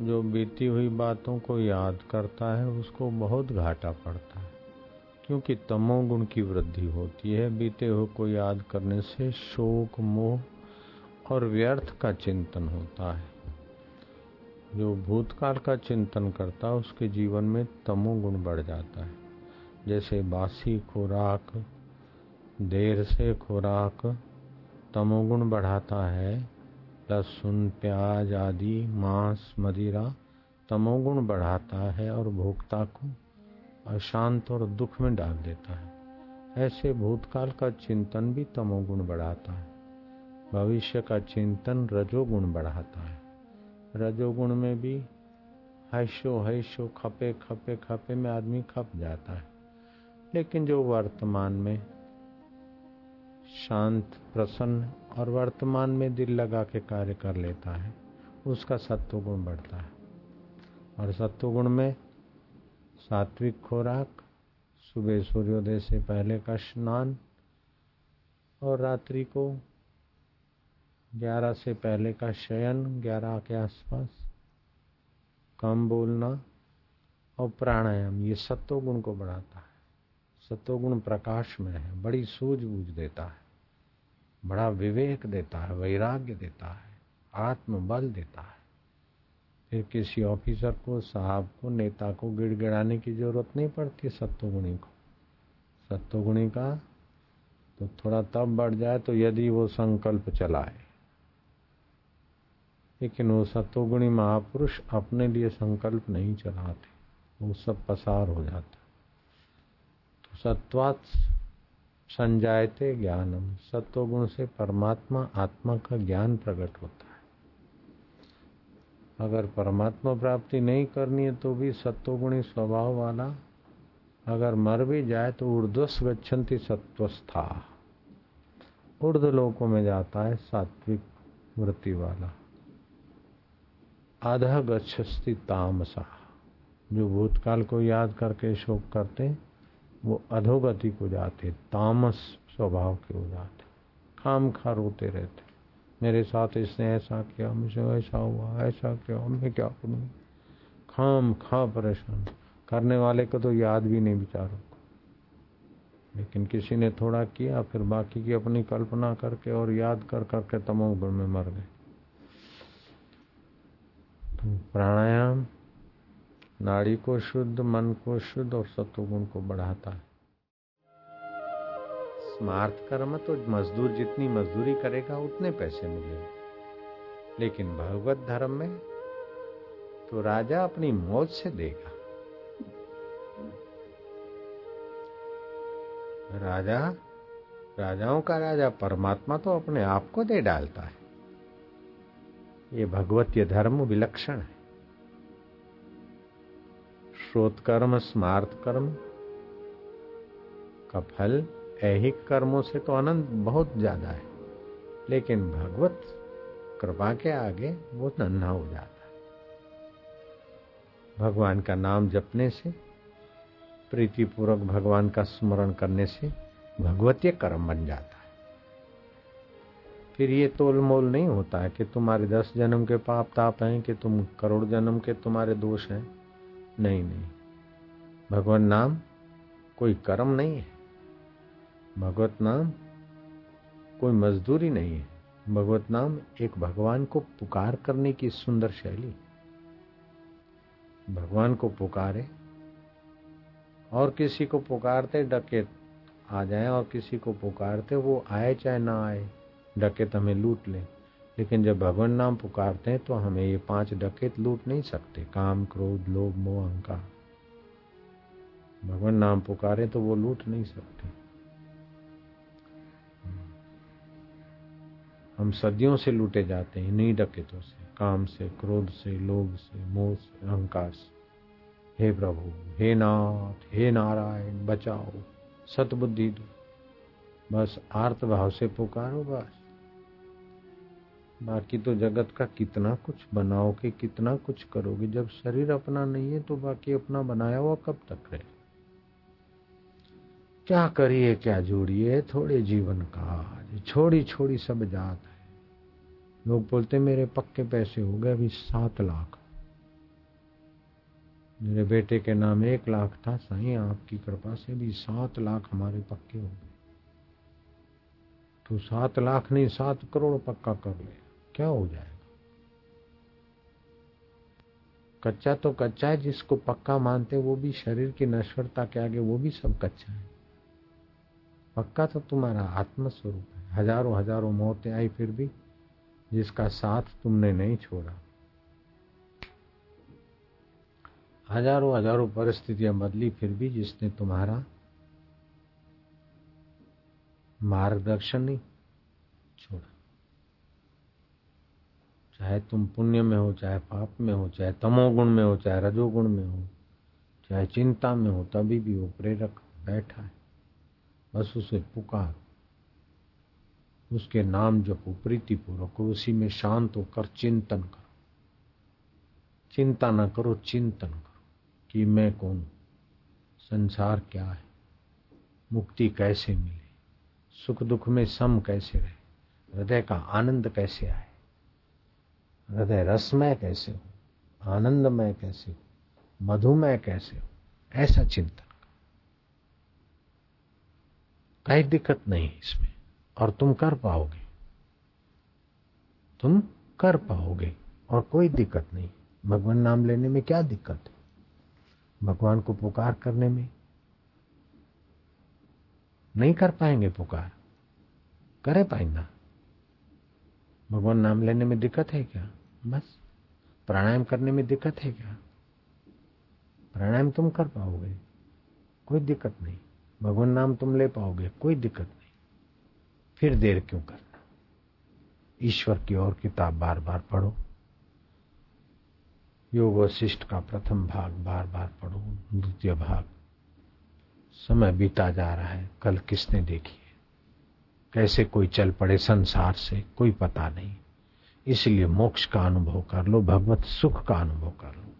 जो बीती हुई बातों को याद करता है, उसको बहुत घाटा पड़ता है, क्योंकि तमोगुण की वृद्धि होती है। बीते हुए को याद करने से शोक, मोह और व्यर्थ का चिंतन होता है। जो भूतकाल का चिंतन करता है, उसके जीवन में तमोगुण बढ़ जाता है। जैसे बासी खुराक, देर से खुराक तमोगुण बढ़ाता है लहसुन, प्याज आदि, मांस, मदिरा तमोगुण बढ़ाता है और भोक्ता को अशांत और दुख में डाल देता है। ऐसे भूतकाल का चिंतन भी तमोगुण बढ़ाता है। भविष्य का चिंतन रजोगुण बढ़ाता है। रजोगुण में भी हैशो हैशो खपे खपे खपे में आदमी खप जाता है। लेकिन जो वर्तमान में शांत, प्रसन्न और वर्तमान में दिल लगा के कार्य कर लेता है। उसका सत्व गुण बढ़ता है। और सत्व गुण में सात्विक खुराक, सुबह सूर्योदय से पहले का स्नान और रात्रि को ग्यारह से पहले का शयन, ग्यारह के आसपास कम बोलना और प्राणायाम, ये सत्व गुण को बढ़ाता है। सत्व गुण प्रकाश में है, बड़ी सूझबूझ देता है, बड़ा विवेक देता है, वैराग्य देता है, आत्मबल देता है। फिर किसी ऑफिसर को, साहब को, नेता को गिड़गिड़ाने की ज़रूरत नहीं पड़ती सत्वगुणी को। सत्वगुणी का तो थोड़ा तब बढ़ जाए तो यदि वो संकल्प चलाए। लेकिन वो सत्वगुणी महापुरुष अपने लिए संकल्प नहीं चलाते, वो सब पसार हो जाता सत्वात संजायते ज्ञानम। सत्वगुण से परमात्मा आत्मा का ज्ञान प्रकट होता है। अगर परमात्मा प्राप्ति नहीं करनी है तो भी सत्वगुणी स्वभाव वाला अगर मर भी जाए तो ऊर्ध्वस गच्छन्ति सत्वस्था। ऊर्ध लोकों में जाता है सात्विक वृत्ति वाला। आधा गच्छस्ति तामसा। जो भूतकाल को याद करके शोक करते वो अधोगति को जाते, तामस स्वभाव के हो जाते। खाम खा रोते रहते। मेरे साथ इसने ऐसा किया, मुझे ऐसा हुआ, ऐसा किया मैं क्या करूँ? खाम खा परेशान। करने वाले को तो याद भी नहीं बिचारो लेकिन किसी ने थोड़ा किया, फिर बाकी की अपनी कल्पना करके और याद कर करके तमोगुण में मर गए। तो प्राणायाम नाड़ी को शुद्ध, मन को शुद्ध और सत्वगुण को बढ़ाता है। स्मार्थ कर्म तो मजदूर जितनी मजदूरी करेगा, उतने पैसे मिलेंगे। लेकिन भगवत धर्म में तो राजा अपनी मौज से देगा। राजा, राजाओं का राजा परमात्मा तो अपने आप को दे डालता है। ये भगवतीय धर्म विलक्षण है। श्रोत कर्म स्मार्त कर्म का फल ऐहिक कर्मों से तो आनंद बहुत ज़्यादा है। लेकिन भगवत कृपा के आगे वो नन्हा हो जाता है। भगवान का नाम जपने से, प्रीतिपूर्वक भगवान का स्मरण करने से भगवतीय कर्म बन जाता है। फिर ये तोल मोल नहीं होता है कि तुम्हारे दस जन्म के पाप ताप हैं, कि तुम करोड़ जन्म के तुम्हारे दोष हैं। नहीं नहीं। भगवान नाम कोई कर्म नहीं है। भगवत नाम कोई मजदूरी नहीं है। भगवत नाम एक भगवान को पुकार करने की सुंदर शैली। भगवान को पुकारे और किसी को पुकारते डकेत आ जाए और किसी को पुकारते वो आए चाहे ना आए, डकेत हमें लूट ले। लेकिन जब भगवान नाम पुकारते हैं तो हमें ये पाँच डकेत लूट नहीं सकते। काम, क्रोध, लोभ, मोह, अहंकार। भगवान नाम पुकारे तो वो लूट नहीं सकते। हम सदियों से लूटे जाते हैं, इन्हीं डकेतों से। काम से, क्रोध से, लोभ से, मोह से, अहंकार से। हे प्रभु, हे नाथ, हे नारायण, बचाओ। सतबुद्धि दो। बस आर्त भाव से पुकारो, बस। बाकी तो जगत का कितना कुछ बनाओगे कितना कुछ करोगे। जब शरीर अपना नहीं है तो बाकी अपना बनाया हुआ कब तक रहे? क्या करिए, क्या जोड़िए? थोड़े जीवन का छोड़ी छोड़ी सब जात है। लोग बोलते, मेरे पक्के पैसे हो गए, अभी सात लाख। मेरे बेटे के नाम एक लाख था सही आपकी कृपा से भी सात लाख हमारे पक्के हो गए। तो सात लाख नहीं, सात करोड़ पक्का कर ले। क्या हो जाएगा कच्चा तो कच्चा है, जिसको पक्का मानते वो भी शरीर की नश्वरता के आगे, वो भी सब कच्चा है। पक्का तो तुम्हारा आत्मस्वरूप है। हज़ारों हज़ारों मौतें आई फिर भी, जिसका साथ तुमने नहीं छोड़ा। हज़ारों हज़ारों परिस्थितियाँ बदली फिर भी, जिसने तुम्हारा मार्गदर्शन नहीं छोड़ा चाहे तुम पुण्य में हो, चाहे पाप में हो, चाहे तमोगुण में हो, चाहे रजोगुण में हो, चाहे चिंता में हो, तभी भी वो प्रेरक बैठा है। बस उसे पुकार। उसके नाम जपो, प्रीतिपूर्वक, उसी में शांत होकर चिंतन करो। चिंता न करो, चिंतन करो कि मैं कौन संसार क्या है? मुक्ति कैसे मिले? सुख दुख में सम कैसे रहे? हृदय का आनंद कैसे आए हृदय रसमय कैसे हो? आनंदमय कैसे हो? मधुमय कैसे हो? ऐसा चिंतन। कहीं दिक्कत नहीं इसमें। और तुम कर पाओगे। तुम कर पाओगे। और कोई दिक्कत नहीं। भगवान नाम लेने में क्या दिक्कत है? भगवान को पुकार करने में नहीं कर पाएँगे पुकार। करे पाएँगा भगवान नाम लेने में दिक्कत है क्या? बस। प्राणायाम करने में दिक्कत है क्या? प्राणायाम तुम कर पाओगे। कोई दिक्कत नहीं। भगवान नाम तुम ले पाओगे। कोई दिक्कत नहीं। फिर देर क्यों करना? ईश्वर की ओर किताब बार बार पढ़ो। योग वशिष्ठ का प्रथम भाग बार बार पढ़ो। द्वितीय भाग। समय बीता जा रहा है। कल किसने देखी? कैसे कोई चल पड़े संसार से, कोई पता नहीं। इसलिए मोक्ष का अनुभव कर लो, भगवत सुख का अनुभव कर लो,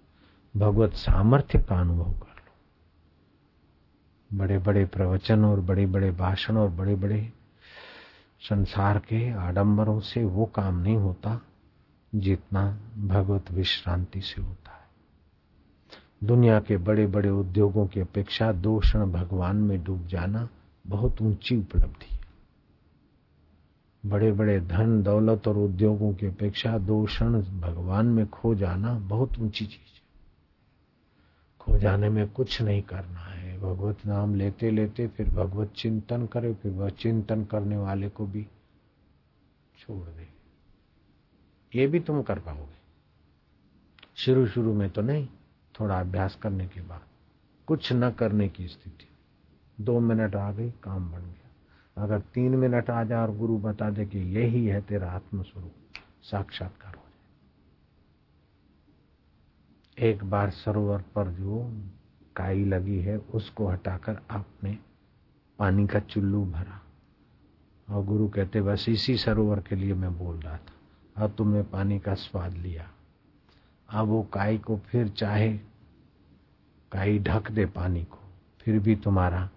भगवत सामर्थ्य का अनुभव कर लो। बड़े बड़े प्रवचन और बड़े बड़े भाषण और बड़े बड़े संसार के आडंबरों से वो काम नहीं होता जितना भगवत विश्रांति से होता है। दुनिया के बड़े बड़े उद्योगों की अपेक्षा दो क्षण भगवान में डूब जाना बहुत ऊँची उपलब्धि बड़े बड़े धन, दौलत और उद्योगों की अपेक्षा दो क्षण भगवान में खो जाना बहुत ऊँची चीज़ है। खो जाने में कुछ नहीं करना है। भगवत नाम लेते लेते फिर भगवत चिंतन करे, फिर वह चिंतन करने वाले को भी छोड़ दे। ये भी तुम कर पाओगे। शुरू शुरू में तो नहीं, थोड़ा अभ्यास करने के बाद। कुछ न करने की स्थिति। दो मिनट आ गई, काम बन गया। अगर तीन मिनट आ जाए और गुरु बता दे कि यही है तेरा आत्मस्वरूप, साक्षात्कार हो जाए। एक बार सरोवर पर जो काई लगी है, उसको हटाकर आपने पानी का चुल्लू भरा। और गुरु कहते, बस इसी सरोवर के लिए मैं बोल रहा था। अब तुमने पानी का स्वाद लिया। अब वो काई को फिर चाहे, काई ढक दे पानी को, फिर भी तुम्हारा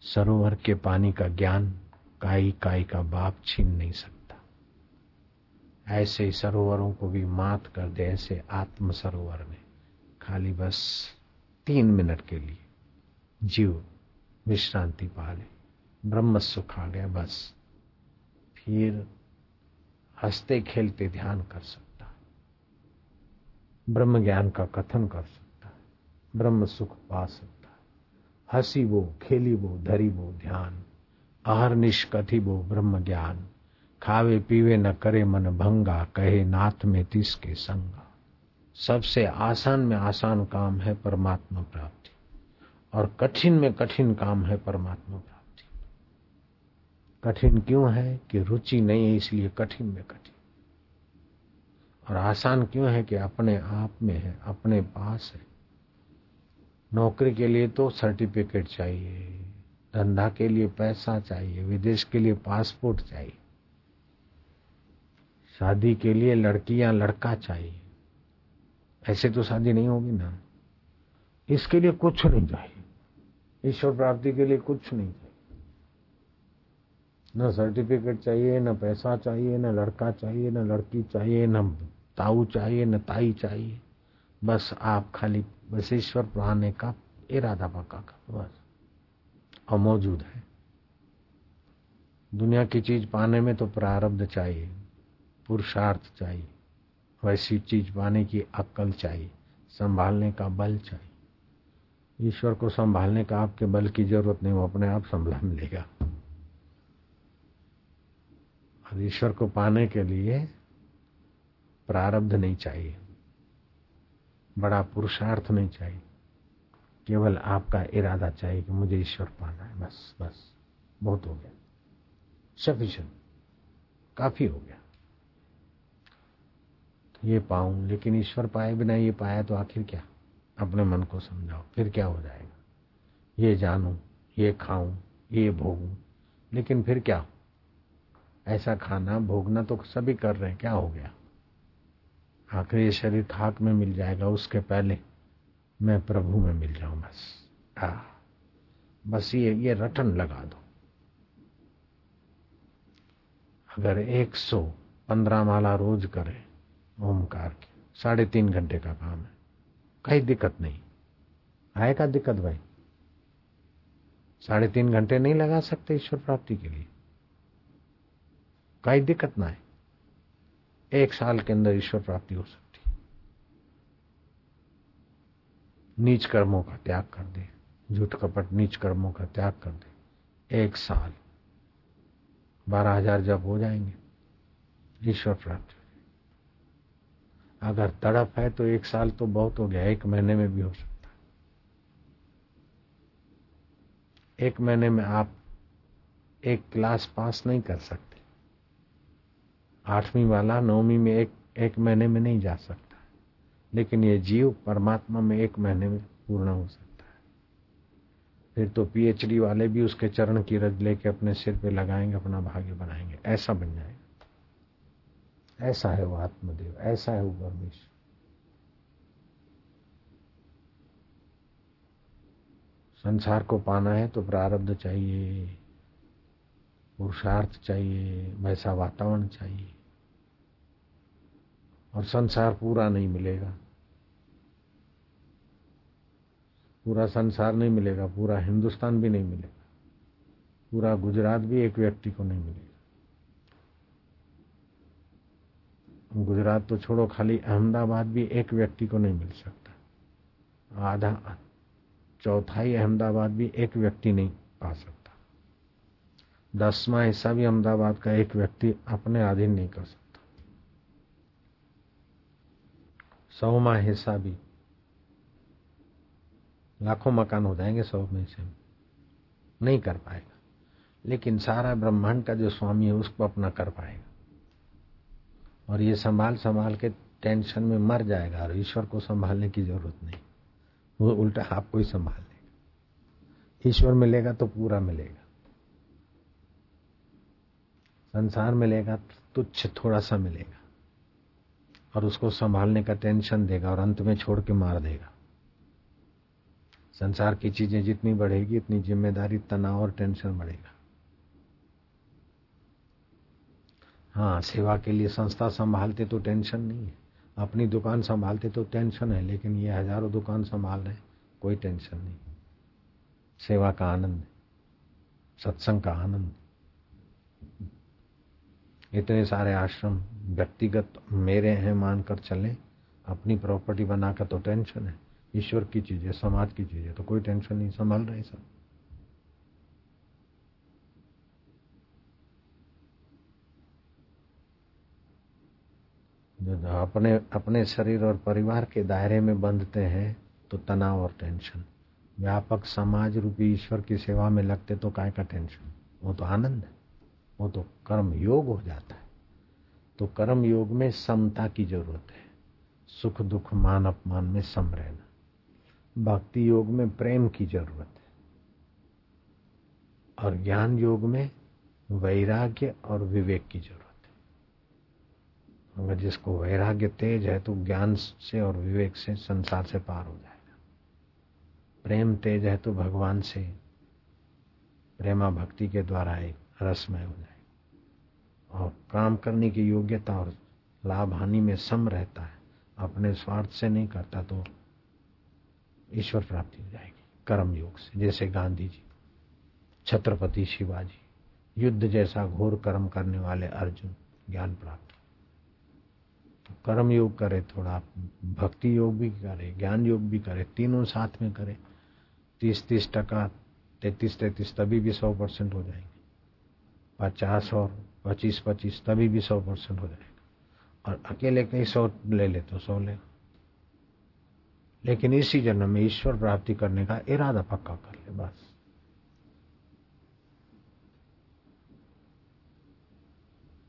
सरोवर के पानी का ज्ञान काई काई का बाप छीन नहीं सकता। ऐसे सरोवरों को भी मात कर दे, ऐसे आत्म सरोवर में। खाली बस तीन मिनट के लिए जीव विश्रांति पा ले, ब्रह्म सुख आ गया, बस। फिर हँसते खेलते ध्यान कर सकता ब्रह्म ज्ञान का कथन कर सकता ब्रह्म सुख पा सकता है। हँसी वो खेली वो धरी वो ध्यान। आहर निष्कथि वो ब्रह्म ज्ञान। खावे पीवे न करे मन भंगा, कहे नाथ में तिसके संगा। सबसे आसान में आसान काम है परमात्मा प्राप्ति, और कठिन में कठिन काम है परमात्मा प्राप्ति। कठिन क्यों है कि रुचि नहीं है, इसलिए कठिन में कठिन। और आसान क्यों है कि अपने आप में है, अपने पास है। नौकरी के लिए तो सर्टिफिकेट चाहिए। धंधा के लिए पैसा चाहिए, विदेश के लिए पासपोर्ट चाहिए, शादी के लिए लड़की या लड़का चाहिए। ऐसे तो शादी नहीं होगी ना। इसके लिए कुछ नहीं चाहिए। ईश्वर प्राप्ति के लिए कुछ नहीं चाहिए। न सर्टिफिकेट चाहिए, न पैसा चाहिए, न लड़का चाहिए, न लड़की चाहिए, न ताऊ चाहिए, न ताई चाहिए। बस आप खाली, बस ईश्वर पाने का, इरादा पक्का करो, बस। और मौजूद है। दुनिया की चीज़ पाने में तो प्रारब्ध चाहिए, पुरुषार्थ चाहिए, वैसी चीज़ पाने की अक्ल चाहिए, संभालने का बल चाहिए। ईश्वर को संभालने का आपके बल की ज़रूरत नहीं, वो अपने आप संभला मिलेगा। और ईश्वर को पाने के लिए प्रारब्ध नहीं चाहिए, बड़ा पुरुषार्थ नहीं चाहिए। केवल आपका इरादा चाहिए कि मुझे ईश्वर पाना है। बस बस। बहुत हो गया। सफिशियंट काफ़ी हो गया। ये पाऊँ, लेकिन ईश्वर पाए बिना ये पाया तो आखिर क्या? अपने मन को समझाओ, फिर क्या हो जाएगा? ये जानू, ये खाऊं, ये भोगूं, लेकिन फिर क्या? ऐसा खाना, भोगना तो सभी कर रहे हैं, क्या हो गया? आखिर ये शरीर खाक में मिल जाएगा, उसके पहले। मैं प्रभु में मिल जाऊँ बस। आ, बस ये ये रटन लगा दो। अगर एक सौ पंद्रह माला रोज करें ओमकार की साढ़े तीन घंटे का काम है कहीं दिक्कत नहीं। आएगा दिक्कत भाई? साढ़े तीन घंटे नहीं लगा सकते ईश्वर प्राप्ति के लिए। कहीं दिक्कत ना है एक साल के अंदर ईश्वर प्राप्ति हो सकती नीच कर्मों का त्याग कर दे। झूठ कपट नीच कर्मों का त्याग कर दे। एक साल। बारह हज़ार जब हो जाएँगे। ईश्वर प्राप्ति अगर तड़प है तो एक साल तो बहुत हो गया। एक महीने में भी हो सकता है। एक महीने में आप एक क्लास पास नहीं कर सकते। आठवीं वाला नौवीं में एक एक महीने में नहीं जा सकता। लेकिन ये जीव परमात्मा में एक महीने में पूर्ण हो सकता है। फिर तो पीएचडी वाले भी उसके चरण की रज लेके अपने सिर पे लगाएँगे, अपना भाग्य बनाएँगे। ऐसा बन जाएगा। ऐसा है वो आत्मदेव, ऐसा है वो परमेश्वर। संसार को पाना है तो प्रारब्ध चाहिए, पुरुषार्थ चाहिए, वैसा वातावरण चाहिए। और संसार पूरा नहीं मिलेगा। पूरा संसार नहीं मिलेगा, पूरा हिंदुस्तान भी नहीं मिलेगा, पूरा गुजरात भी एक व्यक्ति को नहीं मिलेगा। गुजरात तो छोड़ो, खाली अहमदाबाद भी एक व्यक्ति को नहीं मिल सकता। आधा, चौथाई अहमदाबाद भी एक व्यक्ति नहीं पा सकता। दसवां हिस्सा भी अहमदाबाद का एक व्यक्ति अपने अधीन नहीं कर सकता। सौवा हिस्सा भी लाखों मकान हो जाएँगे सौ में से नहीं कर पाएगा। लेकिन सारा ब्रह्मांड का जो स्वामी है, उसको अपना कर पाएगा। और ये संभाल संभाल के टेंशन में मर जाएगा और ईश्वर को संभालने की ज़रूरत नहीं। वो उल्टा आपको ही संभाल लेगा। ईश्वर मिलेगा तो पूरा मिलेगा। संसार मिलेगा तुच्छ थोड़ा सा मिलेगा। और उसको संभालने का टेंशन देगा और अंत में छोड़ के मार देगा। संसार की चीज़ें जितनी बढ़ेगी इतनी ज़िम्मेदारी, तनाव और टेंशन बढ़ेगा। हाँ सेवा के लिए संस्था संभालते तो टेंशन नहीं है। अपनी दुकान संभालते तो टेंशन है, लेकिन ये हज़ारों दुकान संभाल रहे कोई टेंशन नहीं। सेवा का आनंद सत्संग का आनंद इतने सारे आश्रम व्यक्तिगत मेरे हैं मानकर चले, अपनी प्रॉपर्टी बनाकर तो टेंशन है। ईश्वर की चीज़ है, समाज की चीज़ है तो कोई टेंशन नहीं, संभाल रहे सब। अपने अपने शरीर और परिवार के दायरे में बंधते हैं तो तनाव और टेंशन व्यापक समाज रूपी ईश्वर की सेवा में लगते तो काय का टेंशन वो तो आनंद है, वो तो कर्म योग हो जाता है। तो कर्म योग में समता की ज़रूरत है, सुख दुख मान अपमान में सम रहना। भक्ति योग में प्रेम की ज़रूरत है। और ज्ञान योग में वैराग्य और विवेक की ज़रूरत है। अगर जिसको वैराग्य तेज है तो ज्ञान से और विवेक से संसार से पार हो जाएगा। प्रेम तेज है तो भगवान से प्रेमा भक्ति के द्वारा एक रसमय हो जाए और काम करने की योग्यता और लाभ हानि में सम रहता है, अपने स्वार्थ से नहीं करता तो ईश्वर प्राप्ति हो जाएगी कर्म योग से। जैसे गांधी जी, छत्रपति शिवाजी, युद्ध जैसा घोर कर्म करने वाले अर्जुन, ज्ञान प्राप्त। तो कर्म योग करे, थोड़ा भक्ति योग भी करे, ज्ञान योग भी करे, तीनों साथ में करे तीस तीस टका तैतीस तैतीस तभी भी सौ परसेंट हो जाएँगे। पचास और पच्चीस पच्चीस तभी भी सौ परसेंट हो जाएगा। और अकेले कहीं सौ ले ले तो सौ ले। लेकिन इसी जन्म में ईश्वर प्राप्ति करने का इरादा पक्का कर ले, बस।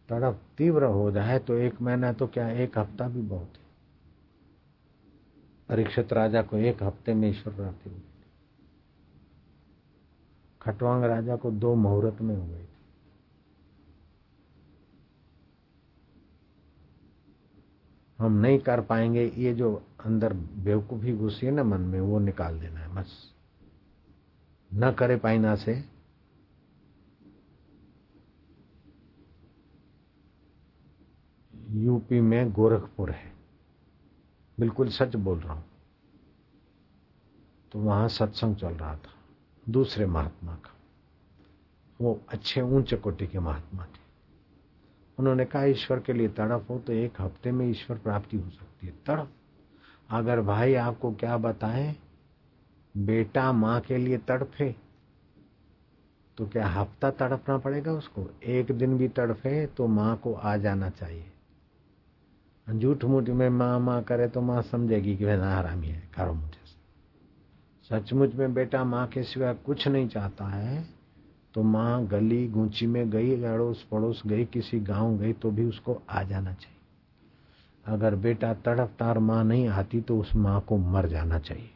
तड़प तीव्र हो जाए तो एक महीना तो क्या, एक हफ़्ता भी बहुत है। परीक्षित राजा को एक हफ़्ते में ईश्वर प्राप्ति हो गई। खटवांग राजा को दो मुहूर्त में हो गई हम नहीं कर पाएँगे, ये जो अंदर बेवकूफ़ी घुसी है ना मन में, वो निकाल देना है, बस। न करे पाइना से। यूपी में गोरखपुर है। बिल्कुल सच बोल रहा हूँ। तो वहाँ सत्संग चल रहा था, दूसरे महात्मा का। वो अच्छे ऊँचे कोटि के महात्मा थे। उन्होंने कहा, ईश्वर के लिए तड़प हो तो एक हफ़्ते में ईश्वर प्राप्ति हो सकती है। तड़प। अगर भाई आपको क्या बताएँ, बेटा माँ के लिए तड़फे तो क्या हफ़्ता तड़पना पड़ेगा उसको? एक दिन भी तड़फे तो माँ को आ जाना चाहिए। झूठ मूठ में माँ माँ करे तो माँ समझेगी कि वह हरामी है, करो मुझे सचमुच में बेटा माँ के सिवा कुछ नहीं चाहता है। तो माँ गली गूंची में गई, अड़ोस पड़ोस गई, किसी गाँव गई तो भी उसको आ जाना चाहिए। अगर बेटा तड़पतार माँ नहीं आती तो उस माँ को मर जाना चाहिए।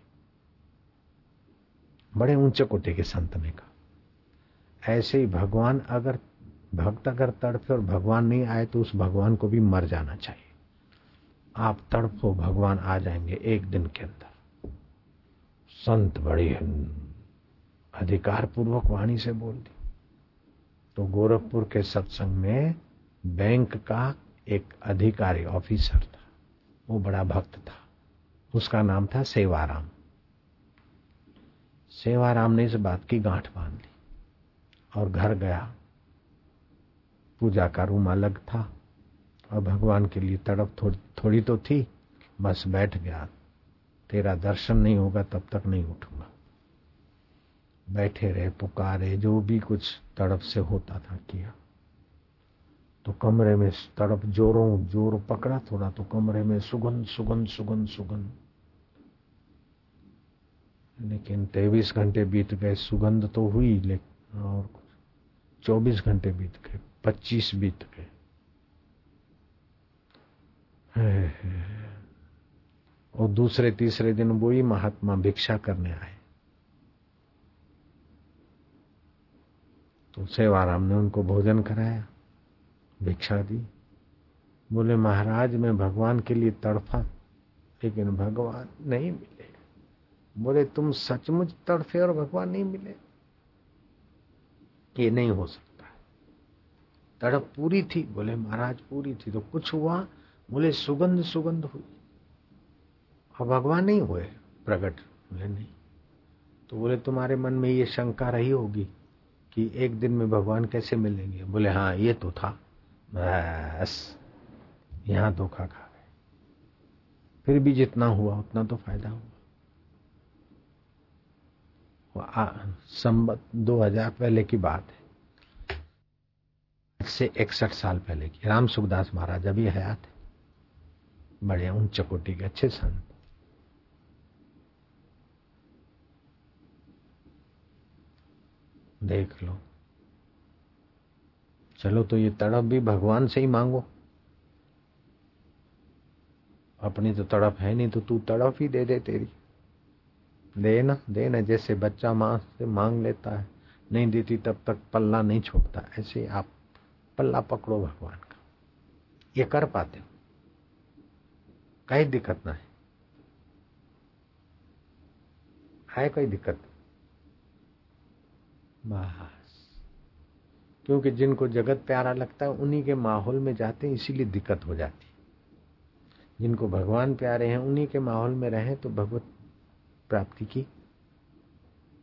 बड़े ऊँचे कोटे के संत ने कहा। ऐसे ही भगवान अगर, भक्त अगर तड़पे और भगवान नहीं आए तो उस भगवान को भी मर जाना चाहिए। आप तड़पो, भगवान आ जाएँगे एक दिन के अंदर। संत बड़ी अधिकार पूर्वक वाणी से बोल दी। तो गोरखपुर के सत्संग में बैंक का एक अधिकारी ऑफिसर था। वो बड़ा भक्त था। उसका नाम था सेवाराम। सेवाराम ने इस बात की गांठ बाँध ली और घर गया। पूजा का रूम अलग था और भगवान के लिए तड़प थोड़ी थोड़ी तो थी। बस बैठ गया। तेरा दर्शन नहीं होगा, तब तक नहीं उठूँगा। बैठे रहे, पुकारे, जो भी कुछ तड़प से होता था किया। तो कमरे में तड़प, जोरों, ज़ोर पकड़ा थोड़ा तो कमरे में सुगंध सुगंध सुगंध सुगंध। लेकिन तेईस घंटे बीत गए, सुगंध तो हुई लेकिन और चौबीस घंटे बीत गए, पच्चीस बीत गए। और दूसरे तीसरे दिन वो ही महात्मा भिक्षा करने आए। तो सेवाराम ने उनको भोजन कराया, भिक्षा दी। बोले, महाराज, मैं भगवान के लिए तड़फा, लेकिन भगवान नहीं मिले। बोले, तुम सचमुच तड़फे और भगवान नहीं मिले? ये नहीं हो सकता तड़प पूरी थी। बोले, महाराज, पूरी थी तो कुछ हुआ? बोले, सुगंध सुगंध हुई। और भगवान नहीं हुए? प्रकट बोले नहीं। तो बोले, तुम्हारे मन में ये शंका रही होगी कि एक दिन में भगवान कैसे मिलेंगे? बोले हाँ ये तो था। बस, यहाँ धोखा खा गए फिर भी जितना हुआ, उतना तो फ़ायदा हुआ। संबत दो हज़ार पहले की बात है। से इकसठ साल पहले की। राम सुखदास महाराज अभी हयात बड़े उच्च चकोटी के अच्छे संत देख लो। चलो तो ये तड़प भी भगवान से ही मांगो। अपनी तो तड़प है नहीं तो तू तड़प ही दे दे तेरी। दे ना दे ना, जैसे बच्चा माँ से मांग लेता है। नहीं देती तब तक पल्ला नहीं छोड़ता ऐसे आप पल्ला पकड़ो भगवान का। ये कर पाते हो। कहीं दिक्कत ना है। है कोई दिक्कत? बस क्योंकि जिनको जगत प्यारा लगता है, उन्हीं के माहौल में जाते हैं, इसीलिए दिक्कत हो जाती जिनको भगवान प्यारे हैं, उन्हीं के माहौल में रहें तो भगवत प्राप्ति की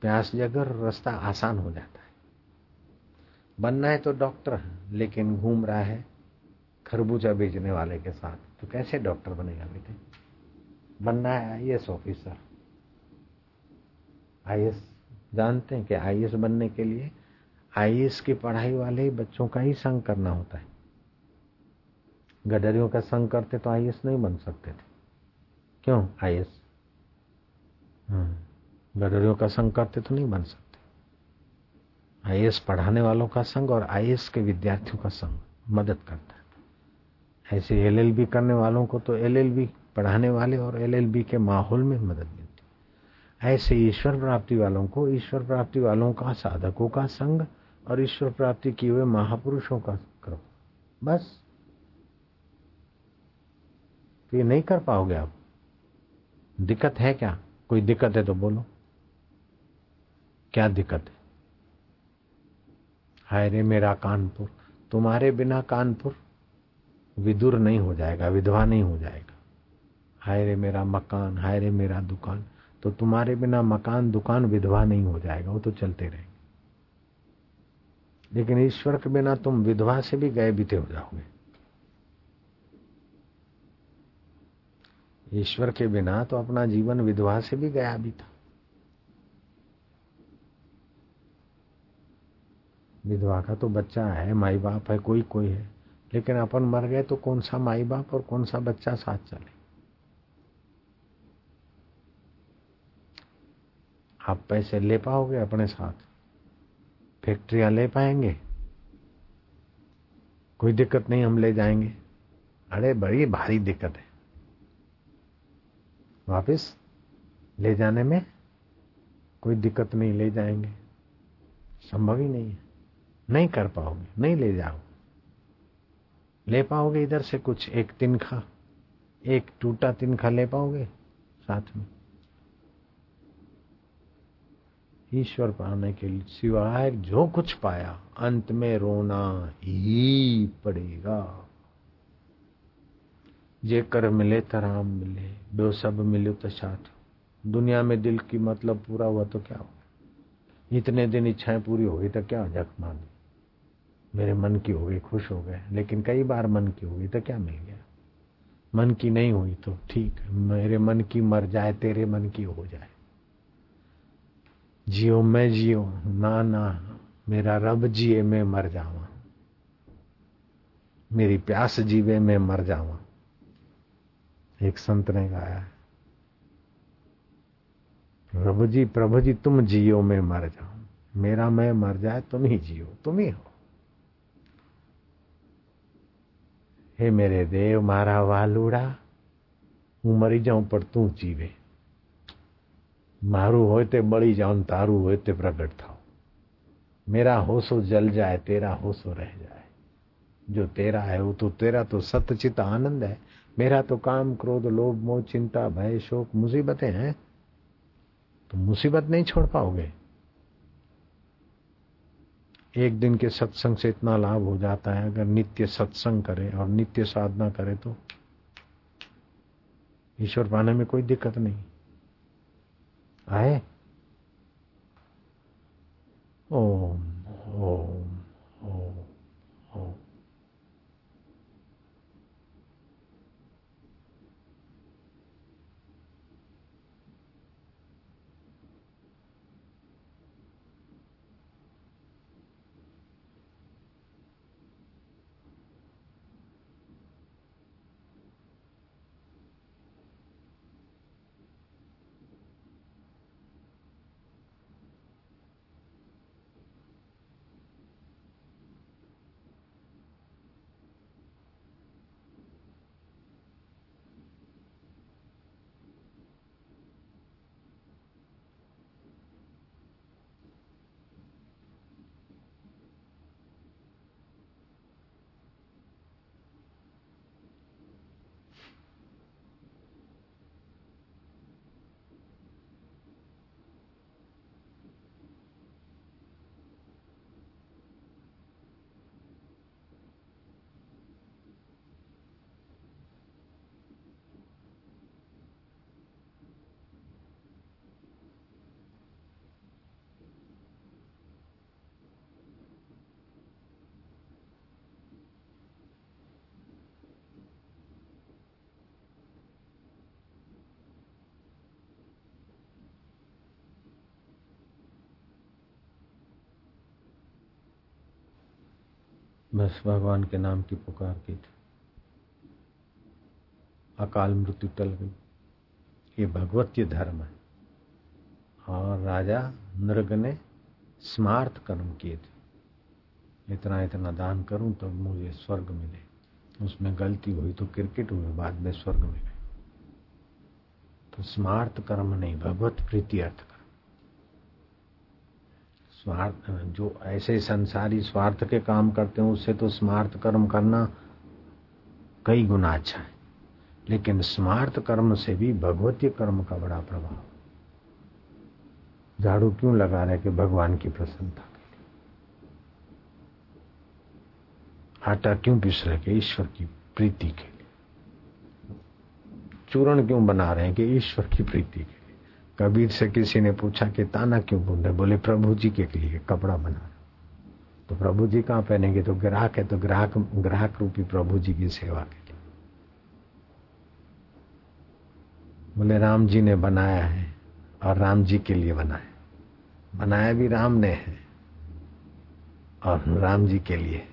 प्यास जगर रास्ता आसान हो जाता है। बनना है तो डॉक्टर लेकिन घूम रहा है खरबूजा बेचने वाले के साथ। तो कैसे डॉक्टर बनेगा बेटे? बनना है आई ऑफिसर। आई जानते हैं कि आई बनने के लिए आई की पढ़ाई वाले बच्चों का ही संग करना होता है। गडरियों का संग करते तो आई नहीं बन सकते थे। क्यों? आई एस हम्म। गडरियों का संग करते तो नहीं बन सकते। आई पढ़ाने वालों का संग और आई के विद्यार्थियों का संग मदद करता है। ऐसे एलएलबी करने वालों को तो एलएलबी पढ़ाने वाले और एलएलबी के माहौल में मदद मिलती ऐसे ईश्वर प्राप्ति वालों को, ईश्वर प्राप्ति वालों का, साधकों का संग और ईश्वर प्राप्ति किए हुए महापुरुषों का करो। बस। तो ये नहीं कर पाओगे आप। दिक्कत है क्या? कोई दिक्कत है तो बोलो। क्या दिक्कत है? हाय रे मेरा कानपुर, तुम्हारे बिना कानपुर विदुर नहीं हो जाएगा, विधवा नहीं हो जाएगा। हाय रे मेरा मकान, हाय रे मेरा दुकान तो तुम्हारे बिना मकान, दुकान विधवा नहीं हो जाएगा, वो तो चलते रहेंगे। लेकिन ईश्वर के बिना तुम विधवा से भी गए बीते हो जाओगे। ईश्वर के बिना तो अपना जीवन विधवा से भी गया भी था विधवा का तो बच्चा है, माई बाप है, कोई कोई है। लेकिन अपन मर गए तो कौन सा माई बाप और कौन सा बच्चा साथ चले? आप पैसे ले पाओगे अपने साथ? फैक्ट्रियाँ ले पाएँगे? कोई दिक्कत नहीं, हम ले जाएँगे। अरे, बड़ी भारी दिक्कत है। वापस ले जाने में कोई दिक्कत नहीं, ले जाएँगे। संभव ही नहीं है। नहीं कर पाओगे, नहीं ले जाओ ले पाओगे इधर से कुछ एक तिनखा, एक टूटा तिनखा ले पाओगे साथ में? ईश्वर पाने के सिवाय जो कुछ पाया, अंत में रोना ही पड़ेगा। जे कर मिले तो राम मिले बो सब मिले तो साथ। दुनिया में दिल की मतलब पूरा हुआ तो क्या हुआ? इतने दिन इच्छाएँ पूरी हो गई तो क्या जख दी मेरे मन की हो गई खुश हो गए। लेकिन कई बार मन की हो गई तो क्या मिल गया? मन की नहीं हुई तो ठीक मेरे मन की मर जाए, तेरे मन की हो जाए। जियो, मैं जियो। ना ना, मेरा रब जिए, मैं मर जावा मेरी प्यास जीवे, मैं मर जावा एक संत ने गाया, रब जी, प्रभु जी, तुम जियो, मैं मर जाऊँ। मेरा मैं मर जाए, तुम ही जियो, तुम ही हो। हे मेरे देव, मारा वालूड़ा हूँ मरी जाऊँ पर तू जीवे। મારું હોય તે બળી જાઉં તારું હોય તે પ્રગટ થાવ मेरा होशो जल जाए तेरा होशो रह जाए जो तेरा है वो तो तेरा तो सत्यचित आनंद है मेरा तो काम क्रोध लोभ मोह चिंता भय शोक मुसीबतें हैं तो मुसीबत नहीं छोड़ पाओगे एक दिन के सत्संग से इतना लाभ हो जाता है अगर नित्य सत्संग करे और नित्य साधना करे तो ईश्वर पाने में कोई दिक्कत नहीं आए ओम ओम बस भगवान के नाम की पुकार की थी। अकाल मृत्यु टल गई। ये भगवतीय धर्म है। और राजा नृग ने स्मार्थ कर्म किए थे। इतना इतना दान करूँ तो मुझे स्वर्ग मिले। उसमें गलती हुई तो क्रिकेट हुए, बाद में स्वर्ग मिले। तो स्मार्थ कर्म नहीं, भगवत प्रीति अर्थ कर्म स्वार्थ, जो ऐसे संसारी स्वार्थ के काम करते हैं, उससे तो स्मार्थ कर्म करना कई गुना अच्छा है। लेकिन स्मार्थ कर्म से भी भगवतीय कर्म का बड़ा प्रभाव। झाड़ू क्यों लगा रहे कि भगवान की प्रसन्नता के लिए? आटा क्यों पिस रहे कि ईश्वर की प्रीति के लिए? चूरण क्यों बना रहे हैं कि ईश्वर की प्रीति के लिए? कबीर से किसी ने पूछा कि ताना क्यों बुन रहे बोले प्रभु जी के लिए कपड़ा बना। तो प्रभु जी कहाँ पहनेंगे? तो ग्राहक है तो ग्राहक ग्राहक रूपी प्रभु जी की सेवा के लिए। बोले, राम जी ने बनाया है और राम जी के लिए बनाया। बनाया भी राम ने है और राम जी के लिए।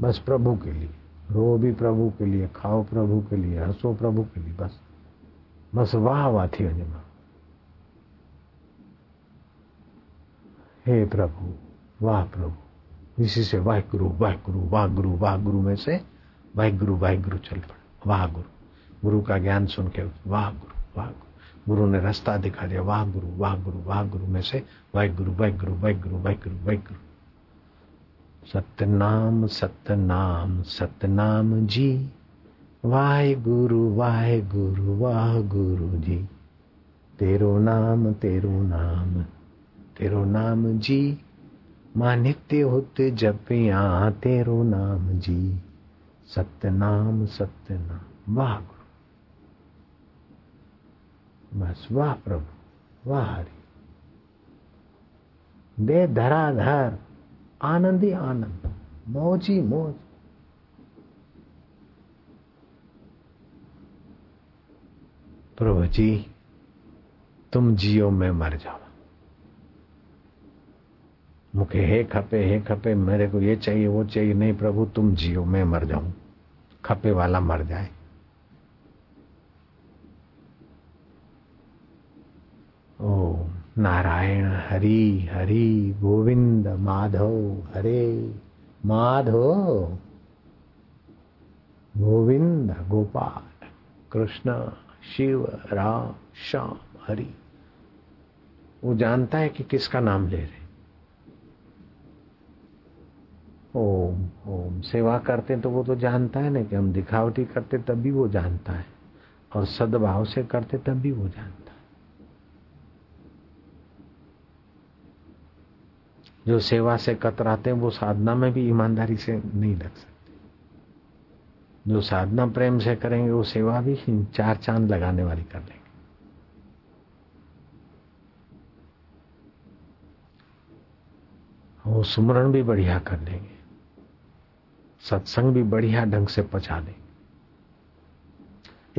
बस प्रभु के लिए। रो भी प्रभु के लिए, खाओ प्रभु के लिए, हंसो प्रभु के लिए, बस। बस वाह वाह थी हे प्रभु, वाह प्रभु, इसी से वाह गुरु वाह गुरु वाह गुरु वाह गुरु में से वाह गुरु वाह गुरु चल पड़े। वाह गुरु गुरु का ज्ञान सुन के वाह गुरु वाह गुरु गुरु ने रास्ता दिखा दिया वाह गुरु वाह गुरु वाह गुरु में से वाह गुरु वाह गुरु वाह गुरु सतनाम सतनाम सतनाम जी। वाहे गुरु वाहे गुरु वाह गुरु जी। तेरो नाम तेरो नाम तेरो नाम जी। माँ नित्य होते जपिया, तेरो नाम जी। सत्यनाम सत्यनाम वाह गुरु बस, वाह प्रभु, वाह हरि। दे धराधर। आनंद ही आनंद, मौज ही मौज। प्रभु जी, तुम जियो, मैं मर जाओ मुखे हे खपे हे खपे, मेरे को ये चाहिए, वो चाहिए, नहीं प्रभु, तुम जियो, मैं मर जाऊँ। खपे वाला मर जाए। नारायण, हरि हरि, गोविंद, माधव, हरे, माधव, गोविंद, गोपाल, कृष्ण, शिव, राम, श्याम, हरि। वो जानता है कि किसका नाम ले रहे ओम ओम, सेवा करते तो वो तो जानता है ना कि हम दिखावटी करते तब भी वो जानता है। और सद्भाव से करते तब भी वो जानता है। जो सेवा से कतराते हैं, वो साधना में भी ईमानदारी से नहीं लग सकते। जो साधना प्रेम से करेंगे, वो सेवा भी चार चाँद लगाने वाली कर लेंगे वो सुमरण भी बढ़िया कर लेंगे। सत्संग भी बढ़िया ढंग से पचा लेंगे।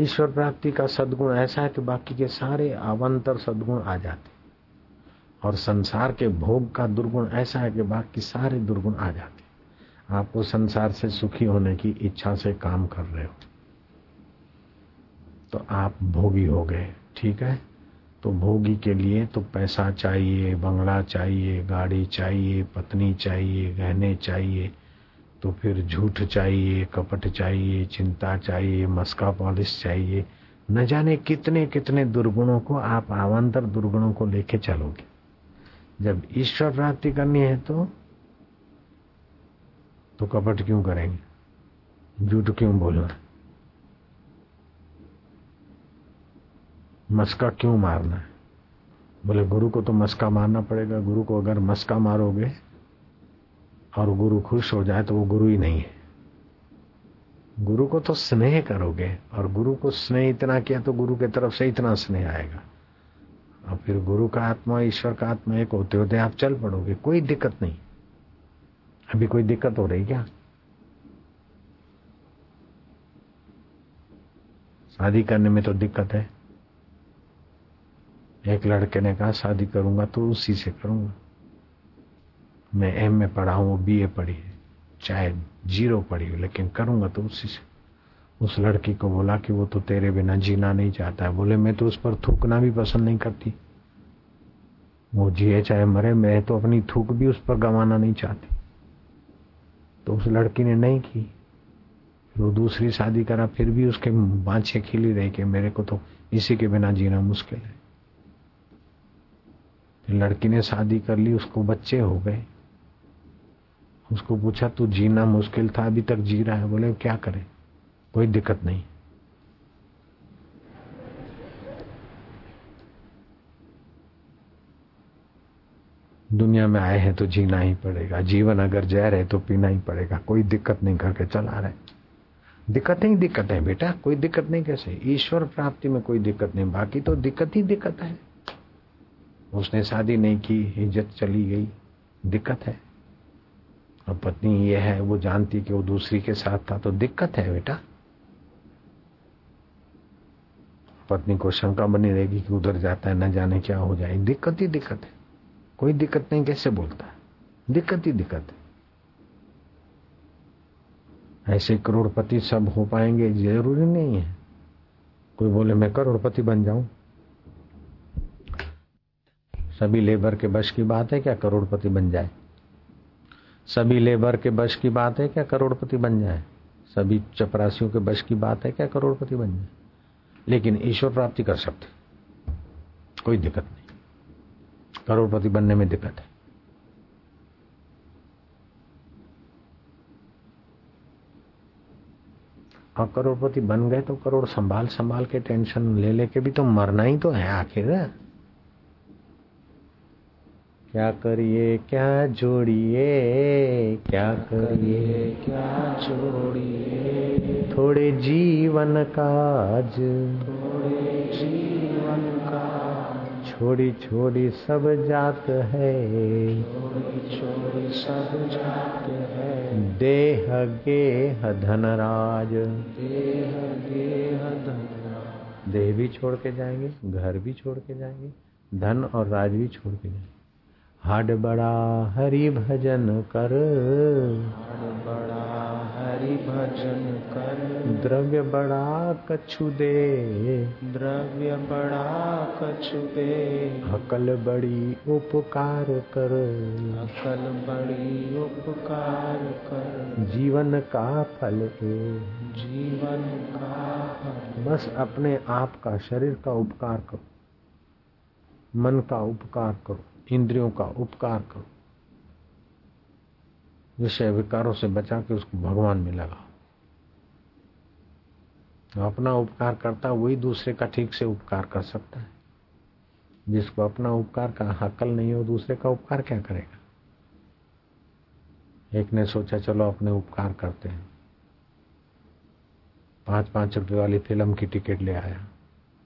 ईश्वर प्राप्ति का सदगुण ऐसा है कि बाकी के सारे अवंतर सदगुण आ जाते और संसार के भोग का दुर्गुण ऐसा है कि बाकी सारे दुर्गुण आ जाते आपको संसार से सुखी होने की इच्छा से काम कर रहे हो। तो आप भोगी हो गए, ठीक है? तो भोगी के लिए तो पैसा चाहिए, बंगला चाहिए, गाड़ी चाहिए, पत्नी चाहिए, गहने चाहिए तो फिर झूठ चाहिए, कपट चाहिए, चिंता चाहिए, मस्का पॉलिश चाहिए। न जाने कितने कितने दुर्गुणों को आप आवांतर दुर्गुणों को लेके चलोगे। जब ईश्वर प्राप्ति करनी है तो तो कपट क्यों करेंगे? झूठ क्यों बोलना मस्का क्यों मारना है? बोले, गुरु को तो मस्का मारना पड़ेगा। गुरु को अगर मस्का मारोगे और गुरु खुश हो जाए तो वो गुरु ही नहीं है। गुरु को तो स्नेह करोगे और गुरु को स्नेह इतना किया तो गुरु के तरफ़ से इतना स्नेह आएगा। और फिर गुरु का आत्मा, ईश्वर का आत्मा एक होते होते आप चल पड़ोगे, कोई दिक्कत नहीं। अभी कोई दिक्कत हो रही क्या? शादी करने में तो दिक्कत है। एक लड़के ने कहा, शादी करूँगा तो उसी से करूँगा। मैं एम में पढ़ा हूँ, वो बी ए पढ़ी है, चाहे ज़ीरो पढ़ी हो, लेकिन करूँगा तो उसी से। उस लड़की को बोला कि वो तो तेरे बिना जीना नहीं चाहता है। बोले, मैं तो उस पर थूकना भी पसंद नहीं करती। वो जिए चाहे मरे, मैं तो अपनी थूक भी उस पर गंवाना नहीं चाहती। तो उस लड़की ने नहीं की। फिर वो दूसरी शादी करा, फिर भी उसके बाँछे खिली रही कि, मेरे को तो इसी के बिना जीना मुश्किल है। फिर लड़की ने शादी कर ली, उसको बच्चे हो गए। उसको पूछा, तू जीना मुश्किल था, अभी तक जी रहा है? बोले, क्या करे? कोई दिक्कत नहीं। दुनिया में आए हैं तो जीना ही पड़ेगा। जीवन अगर जहर है तो पीना ही पड़ेगा। कोई दिक्कत नहीं करके चला रहे दिक्कतें ही दिक्कत है बेटा, कोई दिक्कत नहीं कैसे? ईश्वर प्राप्ति में कोई दिक्कत नहीं। बाकी तो दिक्कत ही दिक्कत है। उसने शादी नहीं की, इज़्ज़त चली गई। दिक्कत है। और पत्नी ये है, वो जानती कि वो दूसरी के साथ था तो दिक्कत है बेटा। पत्नी को शंका बनी रहेगी कि उधर जाता है, न जाने क्या हो जाए। दिक्कत ही दिक्कत है। कोई दिक्कत नहीं, कैसे बोलता है? दिक्कत ही दिक्कत है। ऐसे करोड़पति सब हो पाएँगे, ज़रूरी नहीं है। कोई बोले, मैं करोड़पति बन जाऊँ? सभी लेबर के बश की बात है क्या करोड़पति बन जाए? सभी लेबर के बश की बात है क्या करोड़पति बन जाए? सभी चपरासियों के बश की बात है क्या करोड़पति बन जाए? लेकिन ईश्वर प्राप्ति कर सकते। कोई दिक्कत नहीं। करोड़पति बनने में दिक्कत है। और करोड़पति बन गए तो करोड़ संभाल संभाल के टेंशन ले लेके भी तो मरना ही तो है आखिर। क्या करिए क्या जोड़िए क्या करिए? क्या जोड़िए? थोड़े जीवन काज। थोड़े जीवन का छोड़ी छोड़ी सब जात है। छोड़ी छोड़ी सब जात है। देह गेह धनराज देह गेह धनराज देह भी छोड़ के जाएँगे घर भी छोड़ के जाएँगे धन और राज भी छोड़ के जाएँगे। हड बड़ा हरि भजन कर। हड बड़ा हरि भजन कर। द्रव्य बड़ा कछु दे। द्रव्य बड़ा कछु दे। अकल बड़ी उपकार कर। अकल बड़ी उपकार कर। जीवन का फल ए जीवन का फल बस अपने आप का शरीर का उपकार करो। मन का उपकार करो। इंद्रियों का उपकार करो। विषय विकारों से बचा के उसको भगवान में लगाओ। अपना उपकार करता वही दूसरे का ठीक से उपकार कर सकता है। जिसको अपना उपकार का हकल नहीं हो दूसरे का उपकार क्या करेगा? एक ने सोचा, चलो अपने उपकार करते हैं। पाँच पाँच रुपए वाली फ़िल्म की टिकट ले आया।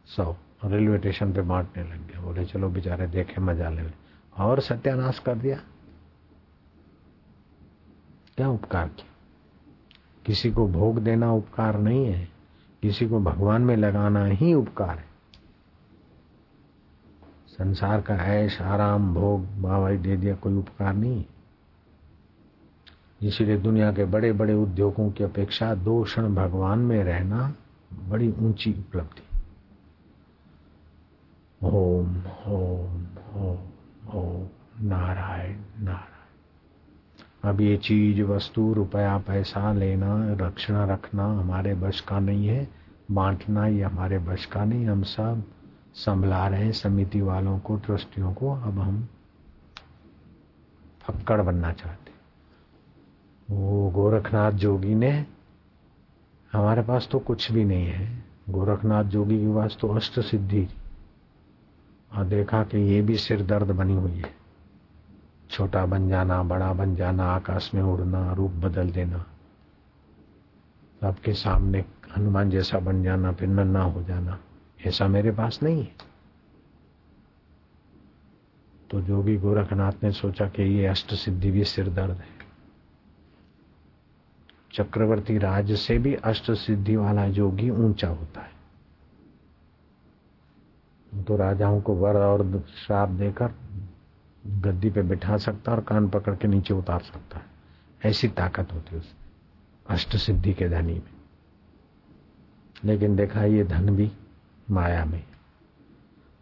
सौ। रेलवे स्टेशन पे बांटने लग गया। बोले, चलो बेचारे, देखे, मज़ा ले। और सत्यानाश कर दिया। क्या उपकार किया? किसी को भोग देना उपकार नहीं है, किसी को भगवान में लगाना ही उपकार है। संसार का ऐश, आराम, भोग बाबाई दे दिया, कोई उपकार नहीं है। इसीलिए दुनिया के बड़े बड़े उद्योगों की अपेक्षा दो क्षण भगवान में रहना बड़ी ऊँची उपलब्धि। ओम ओम ओम। नारायण नारायण। अब ये चीज़, वस्तु, रुपया, पैसा, लेना, रक्षण, रखना हमारे बश का नहीं है, बांटना ये हमारे बश का नहीं, हम सब संभला रहे हैं, समिति वालों को, ट्रस्टियों को, अब हम फक्कड़ बनना चाहते वो गोरखनाथ जोगी ने, हमारे पास तो कुछ भी नहीं है, गोरखनाथ जोगी के पास तो अष्ट सिद्धि और देखा कि ये भी सिर दर्द बनी हुई है। छोटा बन जाना, बड़ा बन जाना, आकाश में उड़ना, रूप बदल देना। सबके सामने हनुमान जैसा बन जाना फिर नन्ना हो जाना, ऐसा मेरे पास नहीं है। तो जोगी गोरखनाथ ने सोचा कि ये अष्ट सिद्धि भी सिर दर्द है। चक्रवर्ती राज से भी अष्ट सिद्धि वाला जोगी ऊँचा होता है। तो राजाओं को वर और श्राप देकर गद्दी पे बिठा सकता और कान पकड़ के नीचे उतार सकता है। ऐसी ताकत होती है उस अष्ट सिद्धि के धनी में। लेकिन देखा ये धन भी माया में।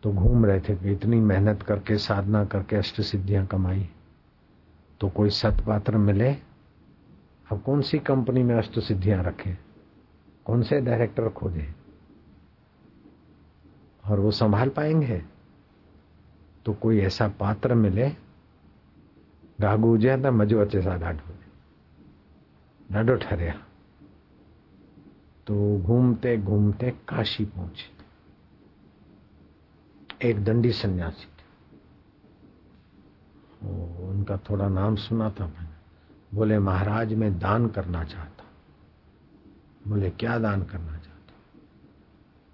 तो घूम रहे थे इतनी मेहनत करके, साधना करके अष्ट सिद्धियाँ कमाई। तो कोई सतपात्र मिले? अब कौन सी कंपनी में अष्ट सिद्धियाँ रखे? कौन से डायरेक्टर खोजे? और वो संभाल पाएँगे। तो कोई ऐसा पात्र मिले, गागू हुजे त मज़ो अचे सा ॾाढो ॾाढो ठरिया तो घूमते घूमते काशी पहुँचे। एक दंडी सन्यासी उनका थोड़ा नाम सुना था मैंने। बोले, महाराज, मैं दान करना चाहता बोले, क्या दान करना चाहता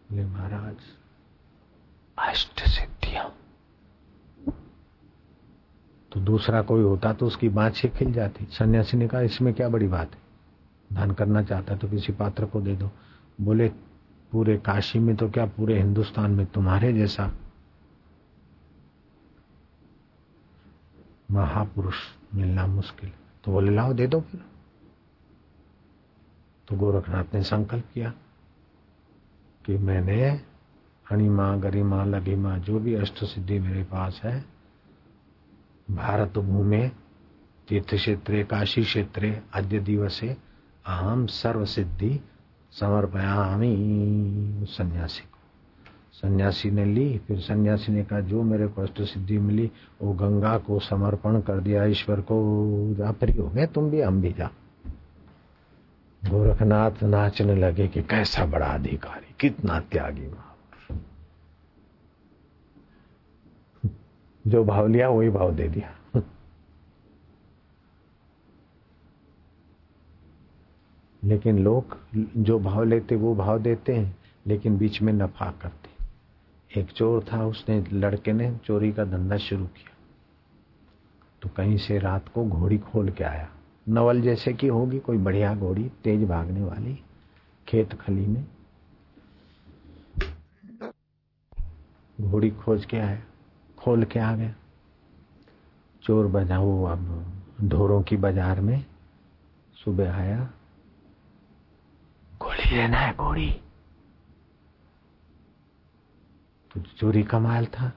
बोले, महाराज अष्ट सिद्धियाँ। तो दूसरा कोई होता तो उसकी बाछी खिल जाती। सन्यासी ने कहा, इसमें क्या बड़ी बात है? दान करना चाहता तो किसी पात्र को दे दो। बोले, पूरे काशी में तो क्या पूरे हिंदुस्तान में तुम्हारे जैसा महापुरुष मिलना मुश्किल तो बोले, लाओ, दे दो फिर। तो गोरखनाथ ने संकल्प किया कि मैंने अणिमा गरिमा लघिमा जो भी अष्ट सिद्धि मेरे पास है, भारत भूमि, तीर्थ क्षेत्रे, काशी क्षेत्रे अद्य दिवसे, अहम सर्व सिद्धि समर्पयामी। सन्यासी को। सन्यासी ने ली, फिर सन्यासी ने कहा, जो मेरे को अष्ट सिद्धि मिली, वो गंगा को समर्पण कर दिया, ईश्वर को। जा हो गए, तुम भी, हम भी जा गोरखनाथ नाचने लगे कि कैसा बड़ा अधिकारी, कितना त्यागी महापुरुष जो भाव लिया, वही भाव दे दिया। लेकिन लोग जो भाव लेते, वो भाव देते हैं, लेकिन बीच में नफा करते। एक चोर था, उसने लड़के ने चोरी का धंधा शुरू किया। तो कहीं से रात को घोड़ी खोल के आया। नवल जैसे की होगी, कोई बढ़िया घोड़ी, तेज भागने वाली, खेत खली में। घोड़ी खोज के आया। खोल के आ गया। चोर बजा वो अब ढोरों की बाज़ार में। सुबह आया। घोड़ी लेना है घोड़ी तो चोरी का माल था।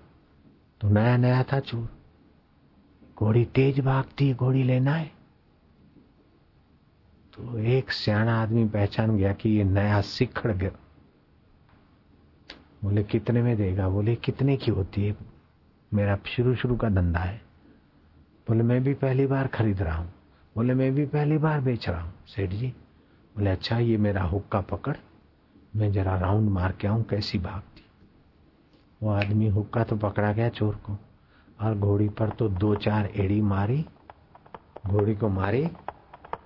तो नया नया था चोर। घोड़ी तेज भागती घोड़ी लेना है। तो एक सियाणा आदमी पहचान गया कि ये नया सिखड़ गया। बोले, कितने में देगा? बोले, कितने की होती है? मेरा शुरू शुरू का धंधा है। बोले, मैं भी पहली बार खरीद रहा हूँ। बोले, मैं भी पहली बार बेच रहा हूँ। सेठ जी बोले अच्छा ये मेरा हुक्का पकड़। मैं जरा राउंड मार के आऊँ, कैसी भागती? वो आदमी हुक्का तो पकड़ा गया चोर को, और घोड़ी पर तो दो चार एड़ी मारी, घोड़ी को मारी,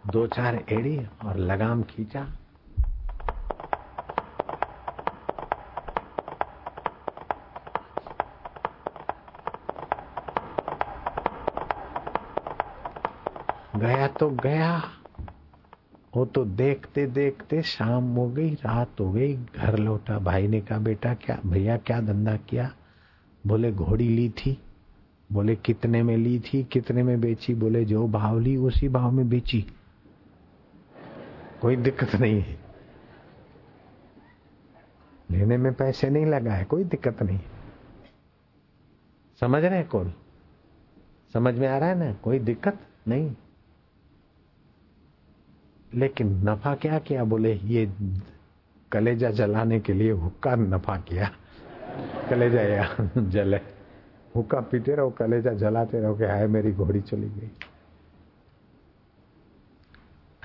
दो चार एड़ी और लगाम खींचा गया तो गया। वो तो देखते देखते शाम हो गई, रात हो गई, घर लौटा। भाई ने कहा, बेटा, क्या, भैया, क्या धंधा किया? बोले, घोड़ी ली थी। बोले, कितने में ली थी, कितने में बेची? बोले, जो भाव ली, उसी भाव में बेची। कोई दिक्कत नहीं है। लेने में पैसे नहीं लगाए, कोई दिक्कत नहीं। समझ रहे हैं कौन? समझ में आ रहा है ना? कोई दिक्कत नहीं। लेकिन नफा क्या किया? बोले, ये कलेजा जलाने के लिए हुक्का नफा किया। कलेजा या जले। हुक्का पीते रहो, कलेजा जलाते रहो कि हाय, मेरी घोड़ी चली गई।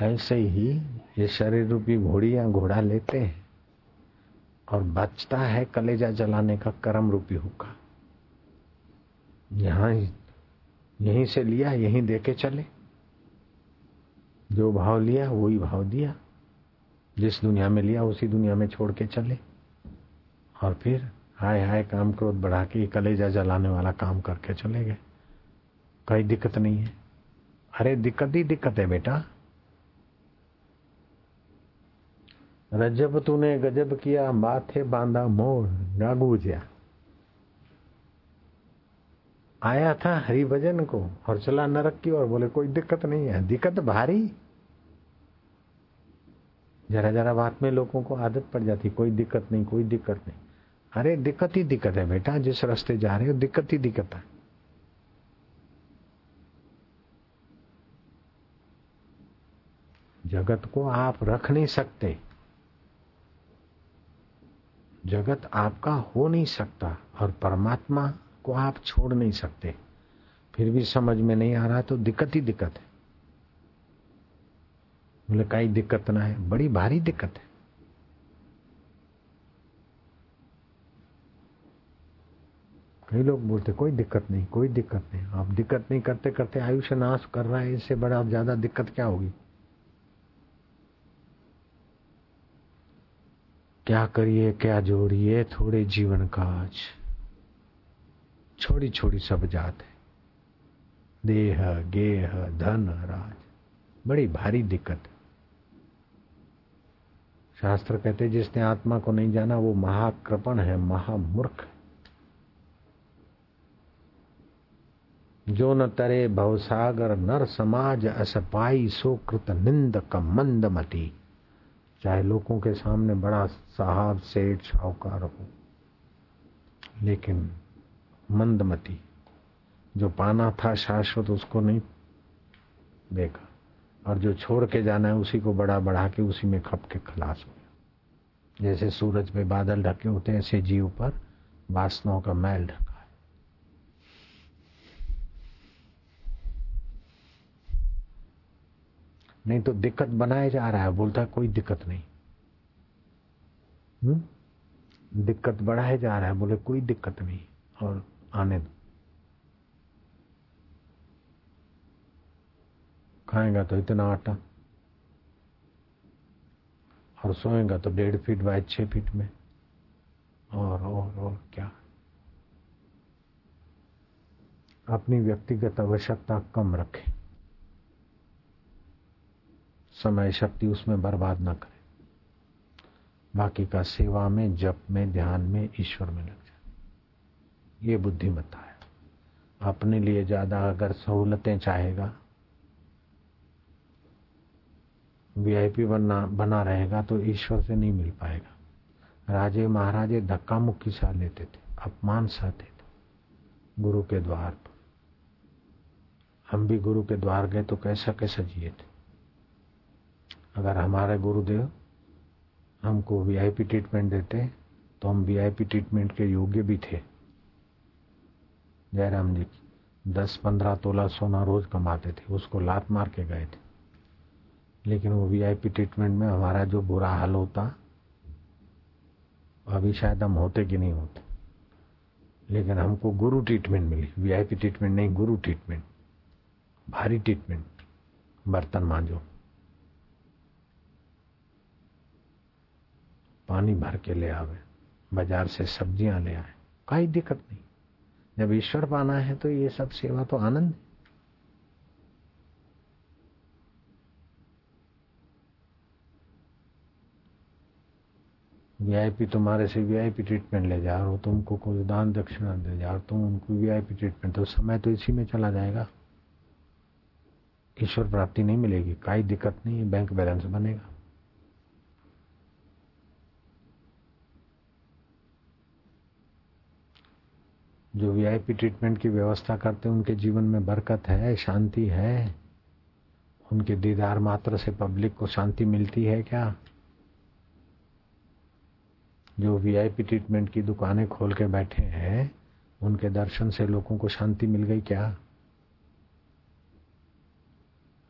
ऐसे ही ये शरीर रूपी घोड़ी या घोड़ा लेते हैं और बचता है कलेजा जलाने का कर्म रूपी हुक्का। यहाँ यहीं से लिया, यहीं देके चले। जो भाव लिया, वही भाव दिया। जिस दुनिया में लिया, उसी दुनिया में छोड़ के चले। और फिर हाय हाय काम क्रोध बढ़ा के कलेजा जलाने वाला काम करके चले गए। कोई दिक्कत नहीं है। अरे दिक्कत ही दिक्कत है बेटा। रजब तूने गजब किया, माथे बांधा मोर ना गूंजा आया था हरि भजन को और चला नरक की और बोले, कोई दिक्कत नहीं है, दिक्कत भारी। जरा जरा बात में लोगों को आदत पड़ जाती, कोई दिक्कत नहीं, कोई दिक्कत नहीं। अरे, दिक्कत ही दिक्कत है बेटा, जिस रास्ते जा रहे हो, दिक्कत ही दिक्कत है। जगत को आप रख नहीं सकते। जगत आपका हो नहीं सकता और परमात्मा को आप छोड़ नहीं सकते। फिर भी समझ में नहीं आ रहा तो दिक्कत ही दिक्कत है। बोले, कई दिक्कत ना है, बड़ी भारी दिक्कत है। कई लोग बोलते, कोई दिक्कत नहीं, कोई दिक्कत नहीं, आप दिक्कत नहीं करते करते आयुष्य नाश कर रहा है, इससे बड़ा ज़्यादा दिक्कत क्या होगी? क्या करिए, क्या जोड़िए, थोड़े जीवन का आज छोड़ी छोड़ी सब जात है। देह, गेह, धन, राज। बड़ी भारी दिक्कत शास्त्र कहते जिसने आत्मा को नहीं जाना, वो महाकृपण है, महामूर्ख जो न तरे भवसागर नर समाज असपाई सोकृत निंदक मंदमती चाहे लोगों के सामने बड़ा साहब, सेठ शाहूकार हो। लेकिन मंदमती। जो पाना था शाश्वत, उसको नहीं देखा। और जो छोड़ के जाना है, उसी को बड़ा बढ़ा के उसी में खप के खलास हो गया। जैसे सूरज में बादल ढके होते हैं, ऐसे जीव पर वासनाओं का मैल ढका नहीं तो दिक्कत बनाया जा रहा है, बोलता है कोई दिक्कत नहीं। हुँ? हम्म? दिक्कत बढ़ाया जा रहा है, बोले कोई दिक्कत नहीं। और आने दो। खाएगा तो इतना आटा और सोएगा तो डेढ़ फीट बाय छह फीट में। और और और क्या? अपनी व्यक्तिगत आवश्यकता कम रखें। समय शक्ति उसमें बर्बाद न करे। बाकी का सेवा में, जप में, ध्यान में, ईश्वर में लग ये बुद्धिमत्ता है। अपने लिए ज़्यादा अगर सहूलतें चाहेगा वीआईपी बनना, बना रहेगा तो ईश्वर से नहीं मिल पाएगा। राजे महाराजे धक्का मुक्की सा लेते थे, अपमान सहते थे, गुरु के द्वार पर। हम भी गुरु के द्वार गए तो कैसा कैसा जिए थे। अगर हमारे गुरुदेव हमको वीआईपी ट्रीटमेंट देते तो हम वीआईपी ट्रीटमेंट के योग्य भी थे। जयराम जी दस पंद्रह तोला सोना रोज कमाते थे, उसको लात मार के गए थे। लेकिन वो वीआईपी ट्रीटमेंट में हमारा जो बुरा हाल होता, अभी शायद हम होते कि नहीं होते। लेकिन हमको गुरु ट्रीटमेंट मिली। वीआईपी ट्रीटमेंट नहीं, गुरु ट्रीटमेंट भारी ट्रीटमेंट बर्तन मांझो पानी भर के ले आवे। बाज़ार से सब्ज़ियाँ ले आए। कोई दिक्कत नहीं। जब ईश्वर पाना है तो ये सब सेवा तो आनंद है। वीआईपी तुम्हारे से वीआईपी ट्रीटमेंट ले जा रहे हो तुमको कोई दान दक्षिणा दे जा तुम उनको वीआईपी ट्रीटमेंट तो समय तो इसी में चला जाएगा। ईश्वर प्राप्ति नहीं मिलेगी, कोई दिक्कत नहीं बैंक बैलेंस बनेगा। जो वीआईपी ट्रीटमेंट की व्यवस्था करते हैं, उनके जीवन में बरकत है, शांति है, उनके दीदार मात्र से पब्लिक को शांति मिलती है क्या? जो वीआईपी ट्रीटमेंट की दुकानें खोल के बैठे हैं, उनके दर्शन से लोगों को शांति मिल गई क्या?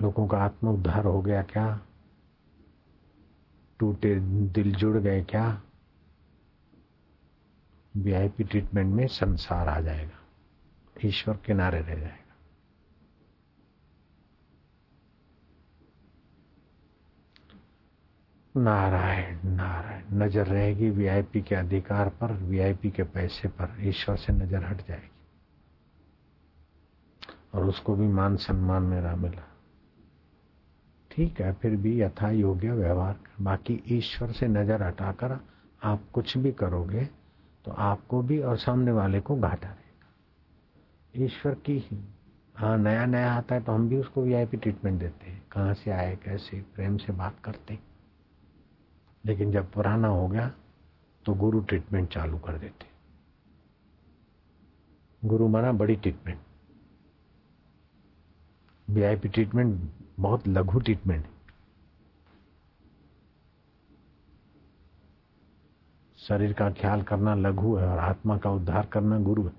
लोगों का आत्म उद्धार हो गया क्या? टूटे दिल जुड़ गए क्या? वीआईपी ट्रीटमेंट में संसार आ जाएगा। ईश्वर किनारे रह जाएगा। नारायण नारायण, नज़र रहेगी वीआईपी के अधिकार पर वीआईपी के पैसे पर, ईश्वर से नज़र हट जाएगी। और उसको भी मान सम्मान मेरा मिला। ठीक है, फिर भी यथा योग्य व्यवहार बाकी ईश्वर से नज़र हटाकर आप कुछ भी करोगे तो आपको भी और सामने वाले को घाटा रहेगा ईश्वर की ही। हाँ नया नया आता है तो हम भी उसको वीआईपी ट्रीटमेंट देते हैं। कहाँ से आए, कैसे, प्रेम से बात करते लेकिन जब पुराना हो गया तो गुरु ट्रीटमेंट चालू कर देते गुरु माना बड़ी ट्रीटमेंट वीआईपी ट्रीटमेंट बहुत लघु ट्रीटमेंट शरीर का ख्याल करना लघु है और आत्मा का उद्धार करना गुरु है।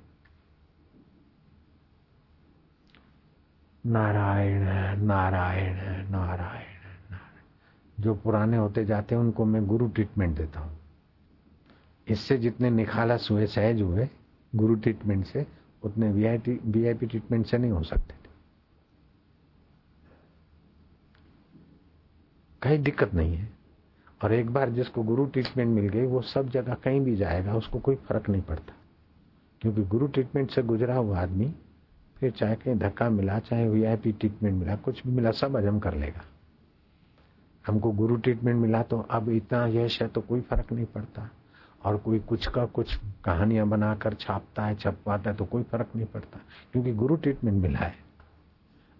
नारायण नारायण नारायण नारायण। जो पुराने होते जाते हैं, उनको मैं गुरु ट्रीटमेंट देता हूँ। इससे जितने निखालस हुए, सहज हुए, गुरु ट्रीटमेंट से, उतने वीआईपी ट्रीटमेंट से नहीं हो सकते थे। कहीं दिक्कत नहीं है। और एक बार जिसको गुरु ट्रीटमेंट मिल गई, वो सब जगह कहीं भी जाएगा, उसको कोई फ़र्क नहीं पड़ता। क्योंकि गुरु ट्रीटमेंट से गुजरा हुआ आदमी, फिर चाहे कहीं धक्का मिला, चाहे वीआईपी ट्रीटमेंट मिला, कुछ भी मिला, सब हजम कर लेगा। हमको गुरु ट्रीटमेंट मिला तो अब इतना यश है तो कोई फ़र्क नहीं पड़ता। और कोई कुछ का कुछ कहानियाँ बनाकर छापता है, छपवाता है तो कोई फ़र्क नहीं पड़ता। क्योंकि गुरु ट्रीटमेंट मिला है।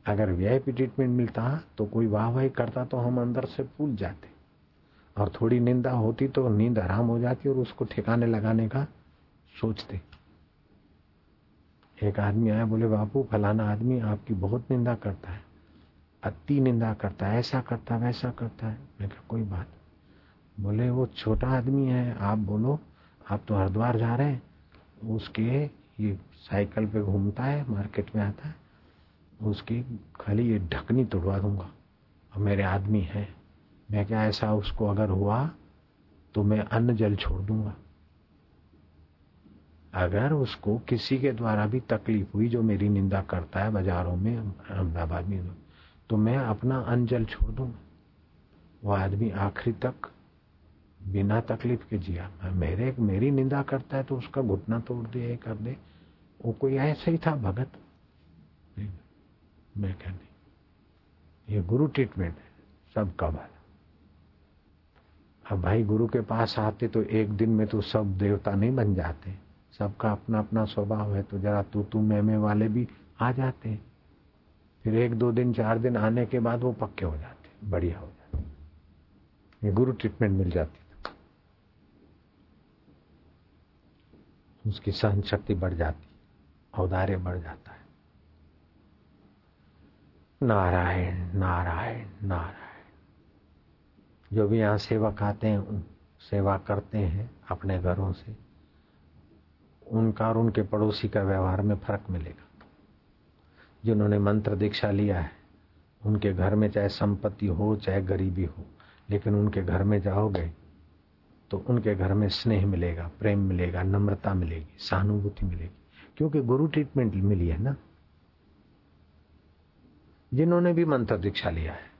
अगर वीआईपी ट्रीटमेंट मिलता तो कोई वाह वाही करता तो हम अंदर से फूल जाते। और थोड़ी निंदा होती तो नींद आराम हो जाती और उसको ठिकाने लगाने का सोचते। एक आदमी आया, बोले, बापू, फलाना आदमी आपकी बहुत निंदा करता है, अति निंदा करता है, ऐसा करता है वैसा करता है। मैं कहा, कोई बात बोले, वो छोटा आदमी है, आप बोलो, आप तो हरिद्वार जा रहे हैं, उसके ये साइकिल पे घूमता है, मार्केट में आता है, उसकी खाली ये ढकनी तोड़वा दूँगा, और मेरे आदमी है। मैं क्या ऐसा उसको अगर हुआ तो मैं अन्न जल छोड़ दूँगा। अगर उसको किसी के द्वारा भी तकलीफ़ हुई जो मेरी निंदा करता है बाजारों में, अहमदाबाद में तो मैं अपना अन्न जल छोड़ दूँगा। वो आदमी आखिरी तक बिना तकलीफ़ के जिया। मेरे, मेरी निंदा करता है तो उसका घुटना तोड़ दे कर दे। वो कोई ऐसा ही था, भगत? मैं क्या नहीं। ये गुरु ट्रीटमेंट है, सबका भला। अब भाई गुरु के पास आते तो एक दिन में तो सब देवता नहीं बन जाते। सबका अपना अपना स्वभाव है तो जरा तू तू मैं मैं वाले भी आ जाते। हैं फिर एक दो दिन, चार दिन आने के बाद वो पक्के हो जाते, बढ़िया हो जाते। गुरु ट्रीटमेंट मिल जाती उसकी सहन शक्ति बढ़ जाती, औदार्य बढ़ जाता है। नारायण नारायण नारायण। जो भी यहाँ सेवक आते हैं, उन सेवा करते हैं अपने घरों से, उनका और उनके पड़ोसी का व्यवहार में फ़र्क मिलेगा। जिन्होंने मंत्र दीक्षा लिया है, उनके घर में चाहे संपत्ति हो, चाहे गरीबी हो, लेकिन उनके घर में जाओगे तो उनके घर में स्नेह मिलेगा, प्रेम मिलेगा, नम्रता मिलेगी, सहानुभूति मिलेगी। क्योंकि गुरु ट्रीटमेंट मिली है ना? जिन्होंने भी मंत्र दीक्षा लिया है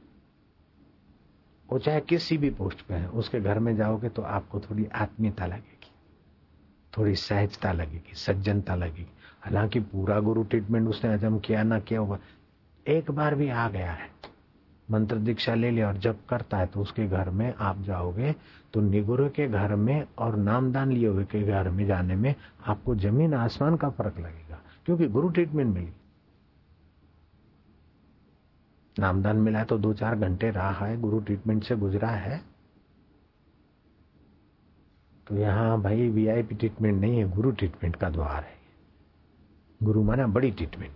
वो चाहे किसी भी पोस्ट पे है, उसके घर में जाओगे तो आपको थोड़ी आत्मीयता लगेगी, थोड़ी सहजता लगेगी, सज्जनता लगेगी। हालाँकि पूरा गुरु ट्रीटमेंट उसने हजम किया ना किया होगा। एक बार भी आ गया है, मंत्र दीक्षा ले लिया और जब करता है तो उसके घर में आप जाओगे तो निगुरु के घर में और नामदान लिए हुए के घर में जाने में आपको ज़मीन आसमान का फ़र्क लगेगा, क्योंकि गुरु ट्रीटमेंट मिली। नामदान मिला तो दो चार घंटे रहा है, गुरु ट्रीटमेंट से गुजरा है। तो यहाँ भाई वीआईपी ट्रीटमेंट नहीं है, गुरु ट्रीटमेंट का द्वार है। गुरु माना बड़ी ट्रीटमेंट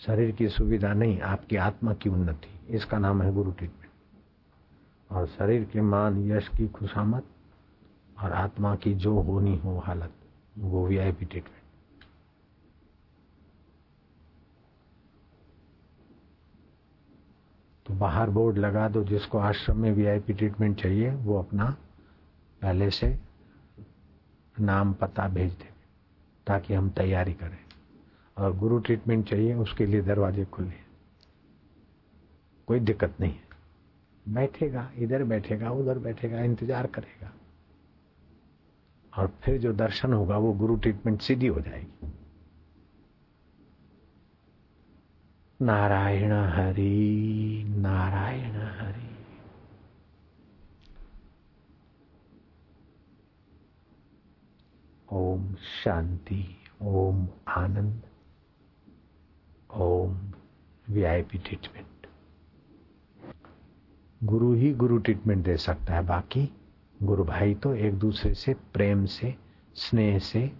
शरीर की सुविधा नहीं, आपकी आत्मा की उन्नति, इसका नाम है गुरु ट्रीटमेंट और शरीर के मान, यश की खुशामत और आत्मा की जो होनी हो हालत, वो वीआईपी ट्रीटमेंट तो बाहर बोर्ड लगा दो, जिसको आश्रम में वीआईपी ट्रीटमेंट चाहिए, वो अपना पहले से नाम पता भेज दे, ताकि हम तैयारी करें। और गुरु ट्रीटमेंट चाहिए, उसके लिए दरवाजे खुले। कोई दिक्कत नहीं है। बैठेगा, इधर बैठेगा, उधर बैठेगा, इंतज़ार करेगा। और फिर जो दर्शन होगा, वो गुरु ट्रीटमेंट सीधी हो जाएगी। नारायण हरि नारायण हरि। ओम शांति, ओम आनंद, ओम वीआईपी ट्रीटमेंट गुरु ही गुरु ट्रीटमेंट दे सकता है, बाकी गुरु भाई तो एक दूसरे से प्रेम से, स्नेह से,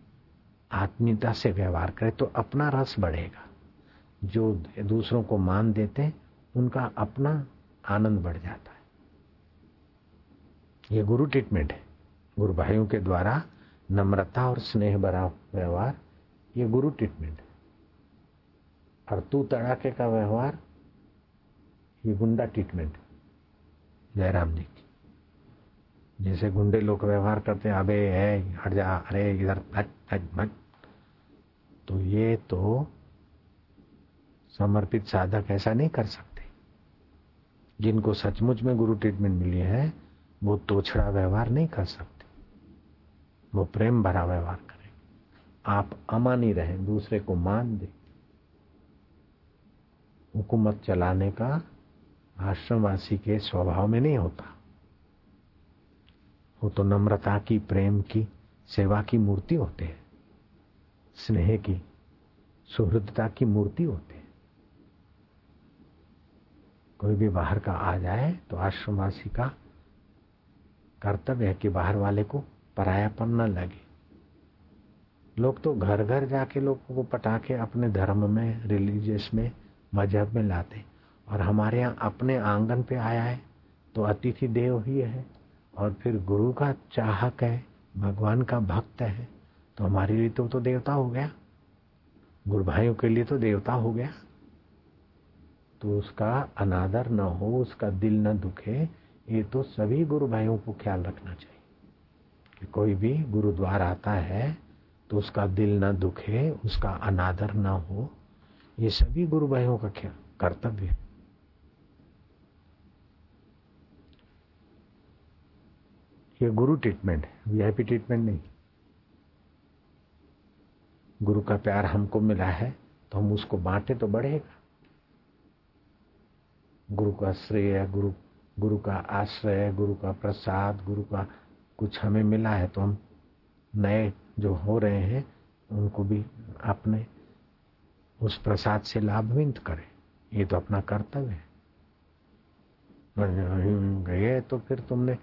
आत्मीयता से व्यवहार करे तो अपना रस बढ़ेगा। जो दूसरों को मान देते हैं, उनका अपना आनंद बढ़ जाता है। ये गुरु ट्रीटमेंट है। गुरु भाइयों के द्वारा नम्रता और स्नेह भरा व्यवहार, ये गुरु ट्रीटमेंट है। और तू तड़ाके का व्यवहार, ये गुंडा ट्रीटमेंट है। जयराम जी की। जैसे गुंडे लोग व्यवहार करते हैं, अबे है हट जा, अरे, इधर, हट हट, मत। तो ये तो समर्पित साधक ऐसा नहीं कर सकते। जिनको सचमुच में गुरु ट्रीटमेंट मिली है, वो तोछड़ा व्यवहार नहीं कर सकते। वो प्रेम भरा व्यवहार करें। आप अमानी रहे, दूसरे को मान दे। हुकूमत चलाने का आश्रमवासी के स्वभाव में नहीं होता। वो तो नम्रता की, प्रेम की, सेवा की मूर्ति होते हैं। स्नेह की, सुहृदता की मूर्ति होती कोई भी बाहर का आ जाए तो आश्रमवासी का कर्तव्य है कि बाहर वाले को परायापन न लगे। लोग तो घर घर जाके लोगों को पटा के अपने धर्म में रिलीजियस में मज़हब में लाते और हमारे यहाँ अपने आँगन पे आया है तो अतिथि देव ही है। और फिर गुरु का चाहक है भगवान का भक्त है तो हमारे लिए तो, तो देवता हो गया। गुरु भाइयों के लिए तो देवता हो गया। तो उसका अनादर न हो, उसका दिल न दुखे, ये तो सभी गुरु भाइयों को ख्याल रखना चाहिए। कि कोई भी गुरुद्वार आता है तो उसका दिल न दुखे, उसका अनादर न हो, ये सभी गुरु भाइयों का क्या कर्तव्य है। ये गुरु ट्रीटमेंट है वीआईपी ट्रीटमेंट नहीं। गुरु का प्यार हमको मिला है तो हम उसको बांटे तो बढ़ेगा। गुरु का श्रेय, गुरु गुरु का आश्रय, गुरु का प्रसाद, गुरु का कुछ हमें मिला है तो हम नए जो हो रहे हैं, उनको भी अपने उस प्रसाद से लाभविंत करें। ये तो अपना कर्तव्य है। गए तो फिर तुमने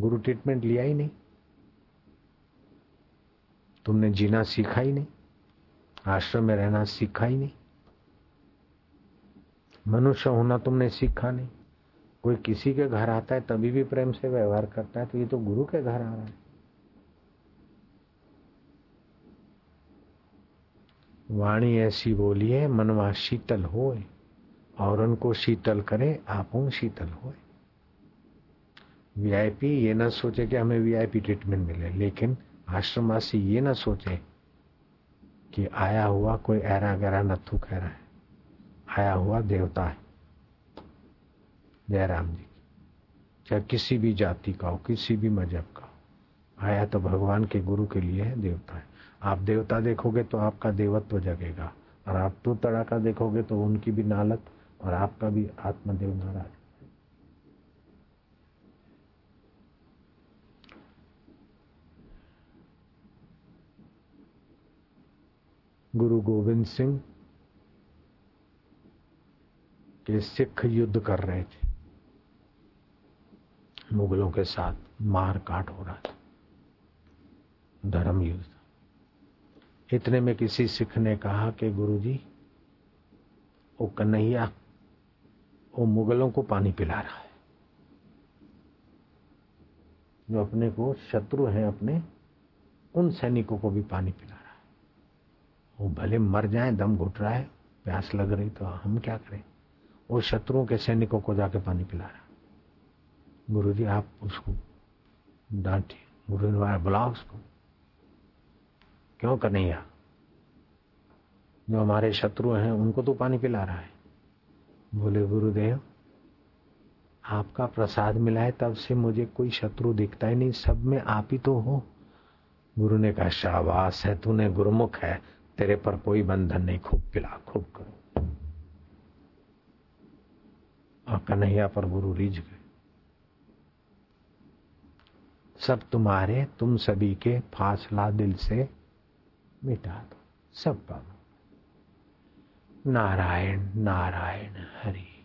गुरु ट्रीटमेंट लिया ही नहीं। तुमने जीना सीखा ही नहीं। आश्रम में रहना सीखा ही नहीं। मनुष्य होना तुमने सीखा नहीं। कोई किसी के घर आता है, तभी भी प्रेम से व्यवहार करता है तो ये तो गुरु के घर आ रहा है। वाणी ऐसी बोलिए मनवा शीतल होए, और उनको शीतल करे, आप शीतल होए। वीआईपी ये ना सोचे कि हमें वीआईपी ट्रीटमेंट मिले, लेकिन आश्रमवासी ये ना सोचे कि आया हुआ कोई ऐरा गहरा नथु कह रहा है। आया हुआ देवता है। जयराम जी चाहे किसी भी जाति का हो, किसी भी मज़हब का हो, आया तो भगवान के गुरु के लिए है देवता है। आप देवता देखोगे तो आपका देवत्व जगेगा, और आप तू तड़ाका देखोगे तो उनकी भी नालत और आपका भी आत्मदेव नाराज़। गुरु गोविंद सिंह के सिख युद्ध कर रहे थे। मुगलों के साथ मार काट हो रहा था। धर्म युद्ध। इतने में किसी सिख ने कहा कि गुरुजी वो कन्हैया वो मुगलों को पानी पिला रहा है। जो अपने को शत्रु हैं अपने, उन सैनिकों को भी पानी पिला रहा है। वो भले मर जाए, दम घुट रहा है, प्यास लग रही तो हम क्या करें? वो शत्रुओं के सैनिकों को जाके पानी पिला रहा गुरु जी आप उसको डांटिए। गुरु ने बुलाओ उसको। क्यों कन्हैया? जो हमारे शत्रु हैं, उनको तो पानी पिला रहा है। बोले, गुरुदेव, आपका प्रसाद मिला है, तब से मुझे कोई शत्रु दिखता ही नहीं, सब में आप ही तो हो। गुरु ने कहा, शाबाश है, तूने गुरुमुख है, तेरे पर कोई बंधन नहीं, खूब पिला, खूब करो। और कन्हैया पर गुरु रिझ गए। सब तुम्हारे, तुम सभी के फासला दिल से मिटा दो। सब काम नारायण नारायण, हरि।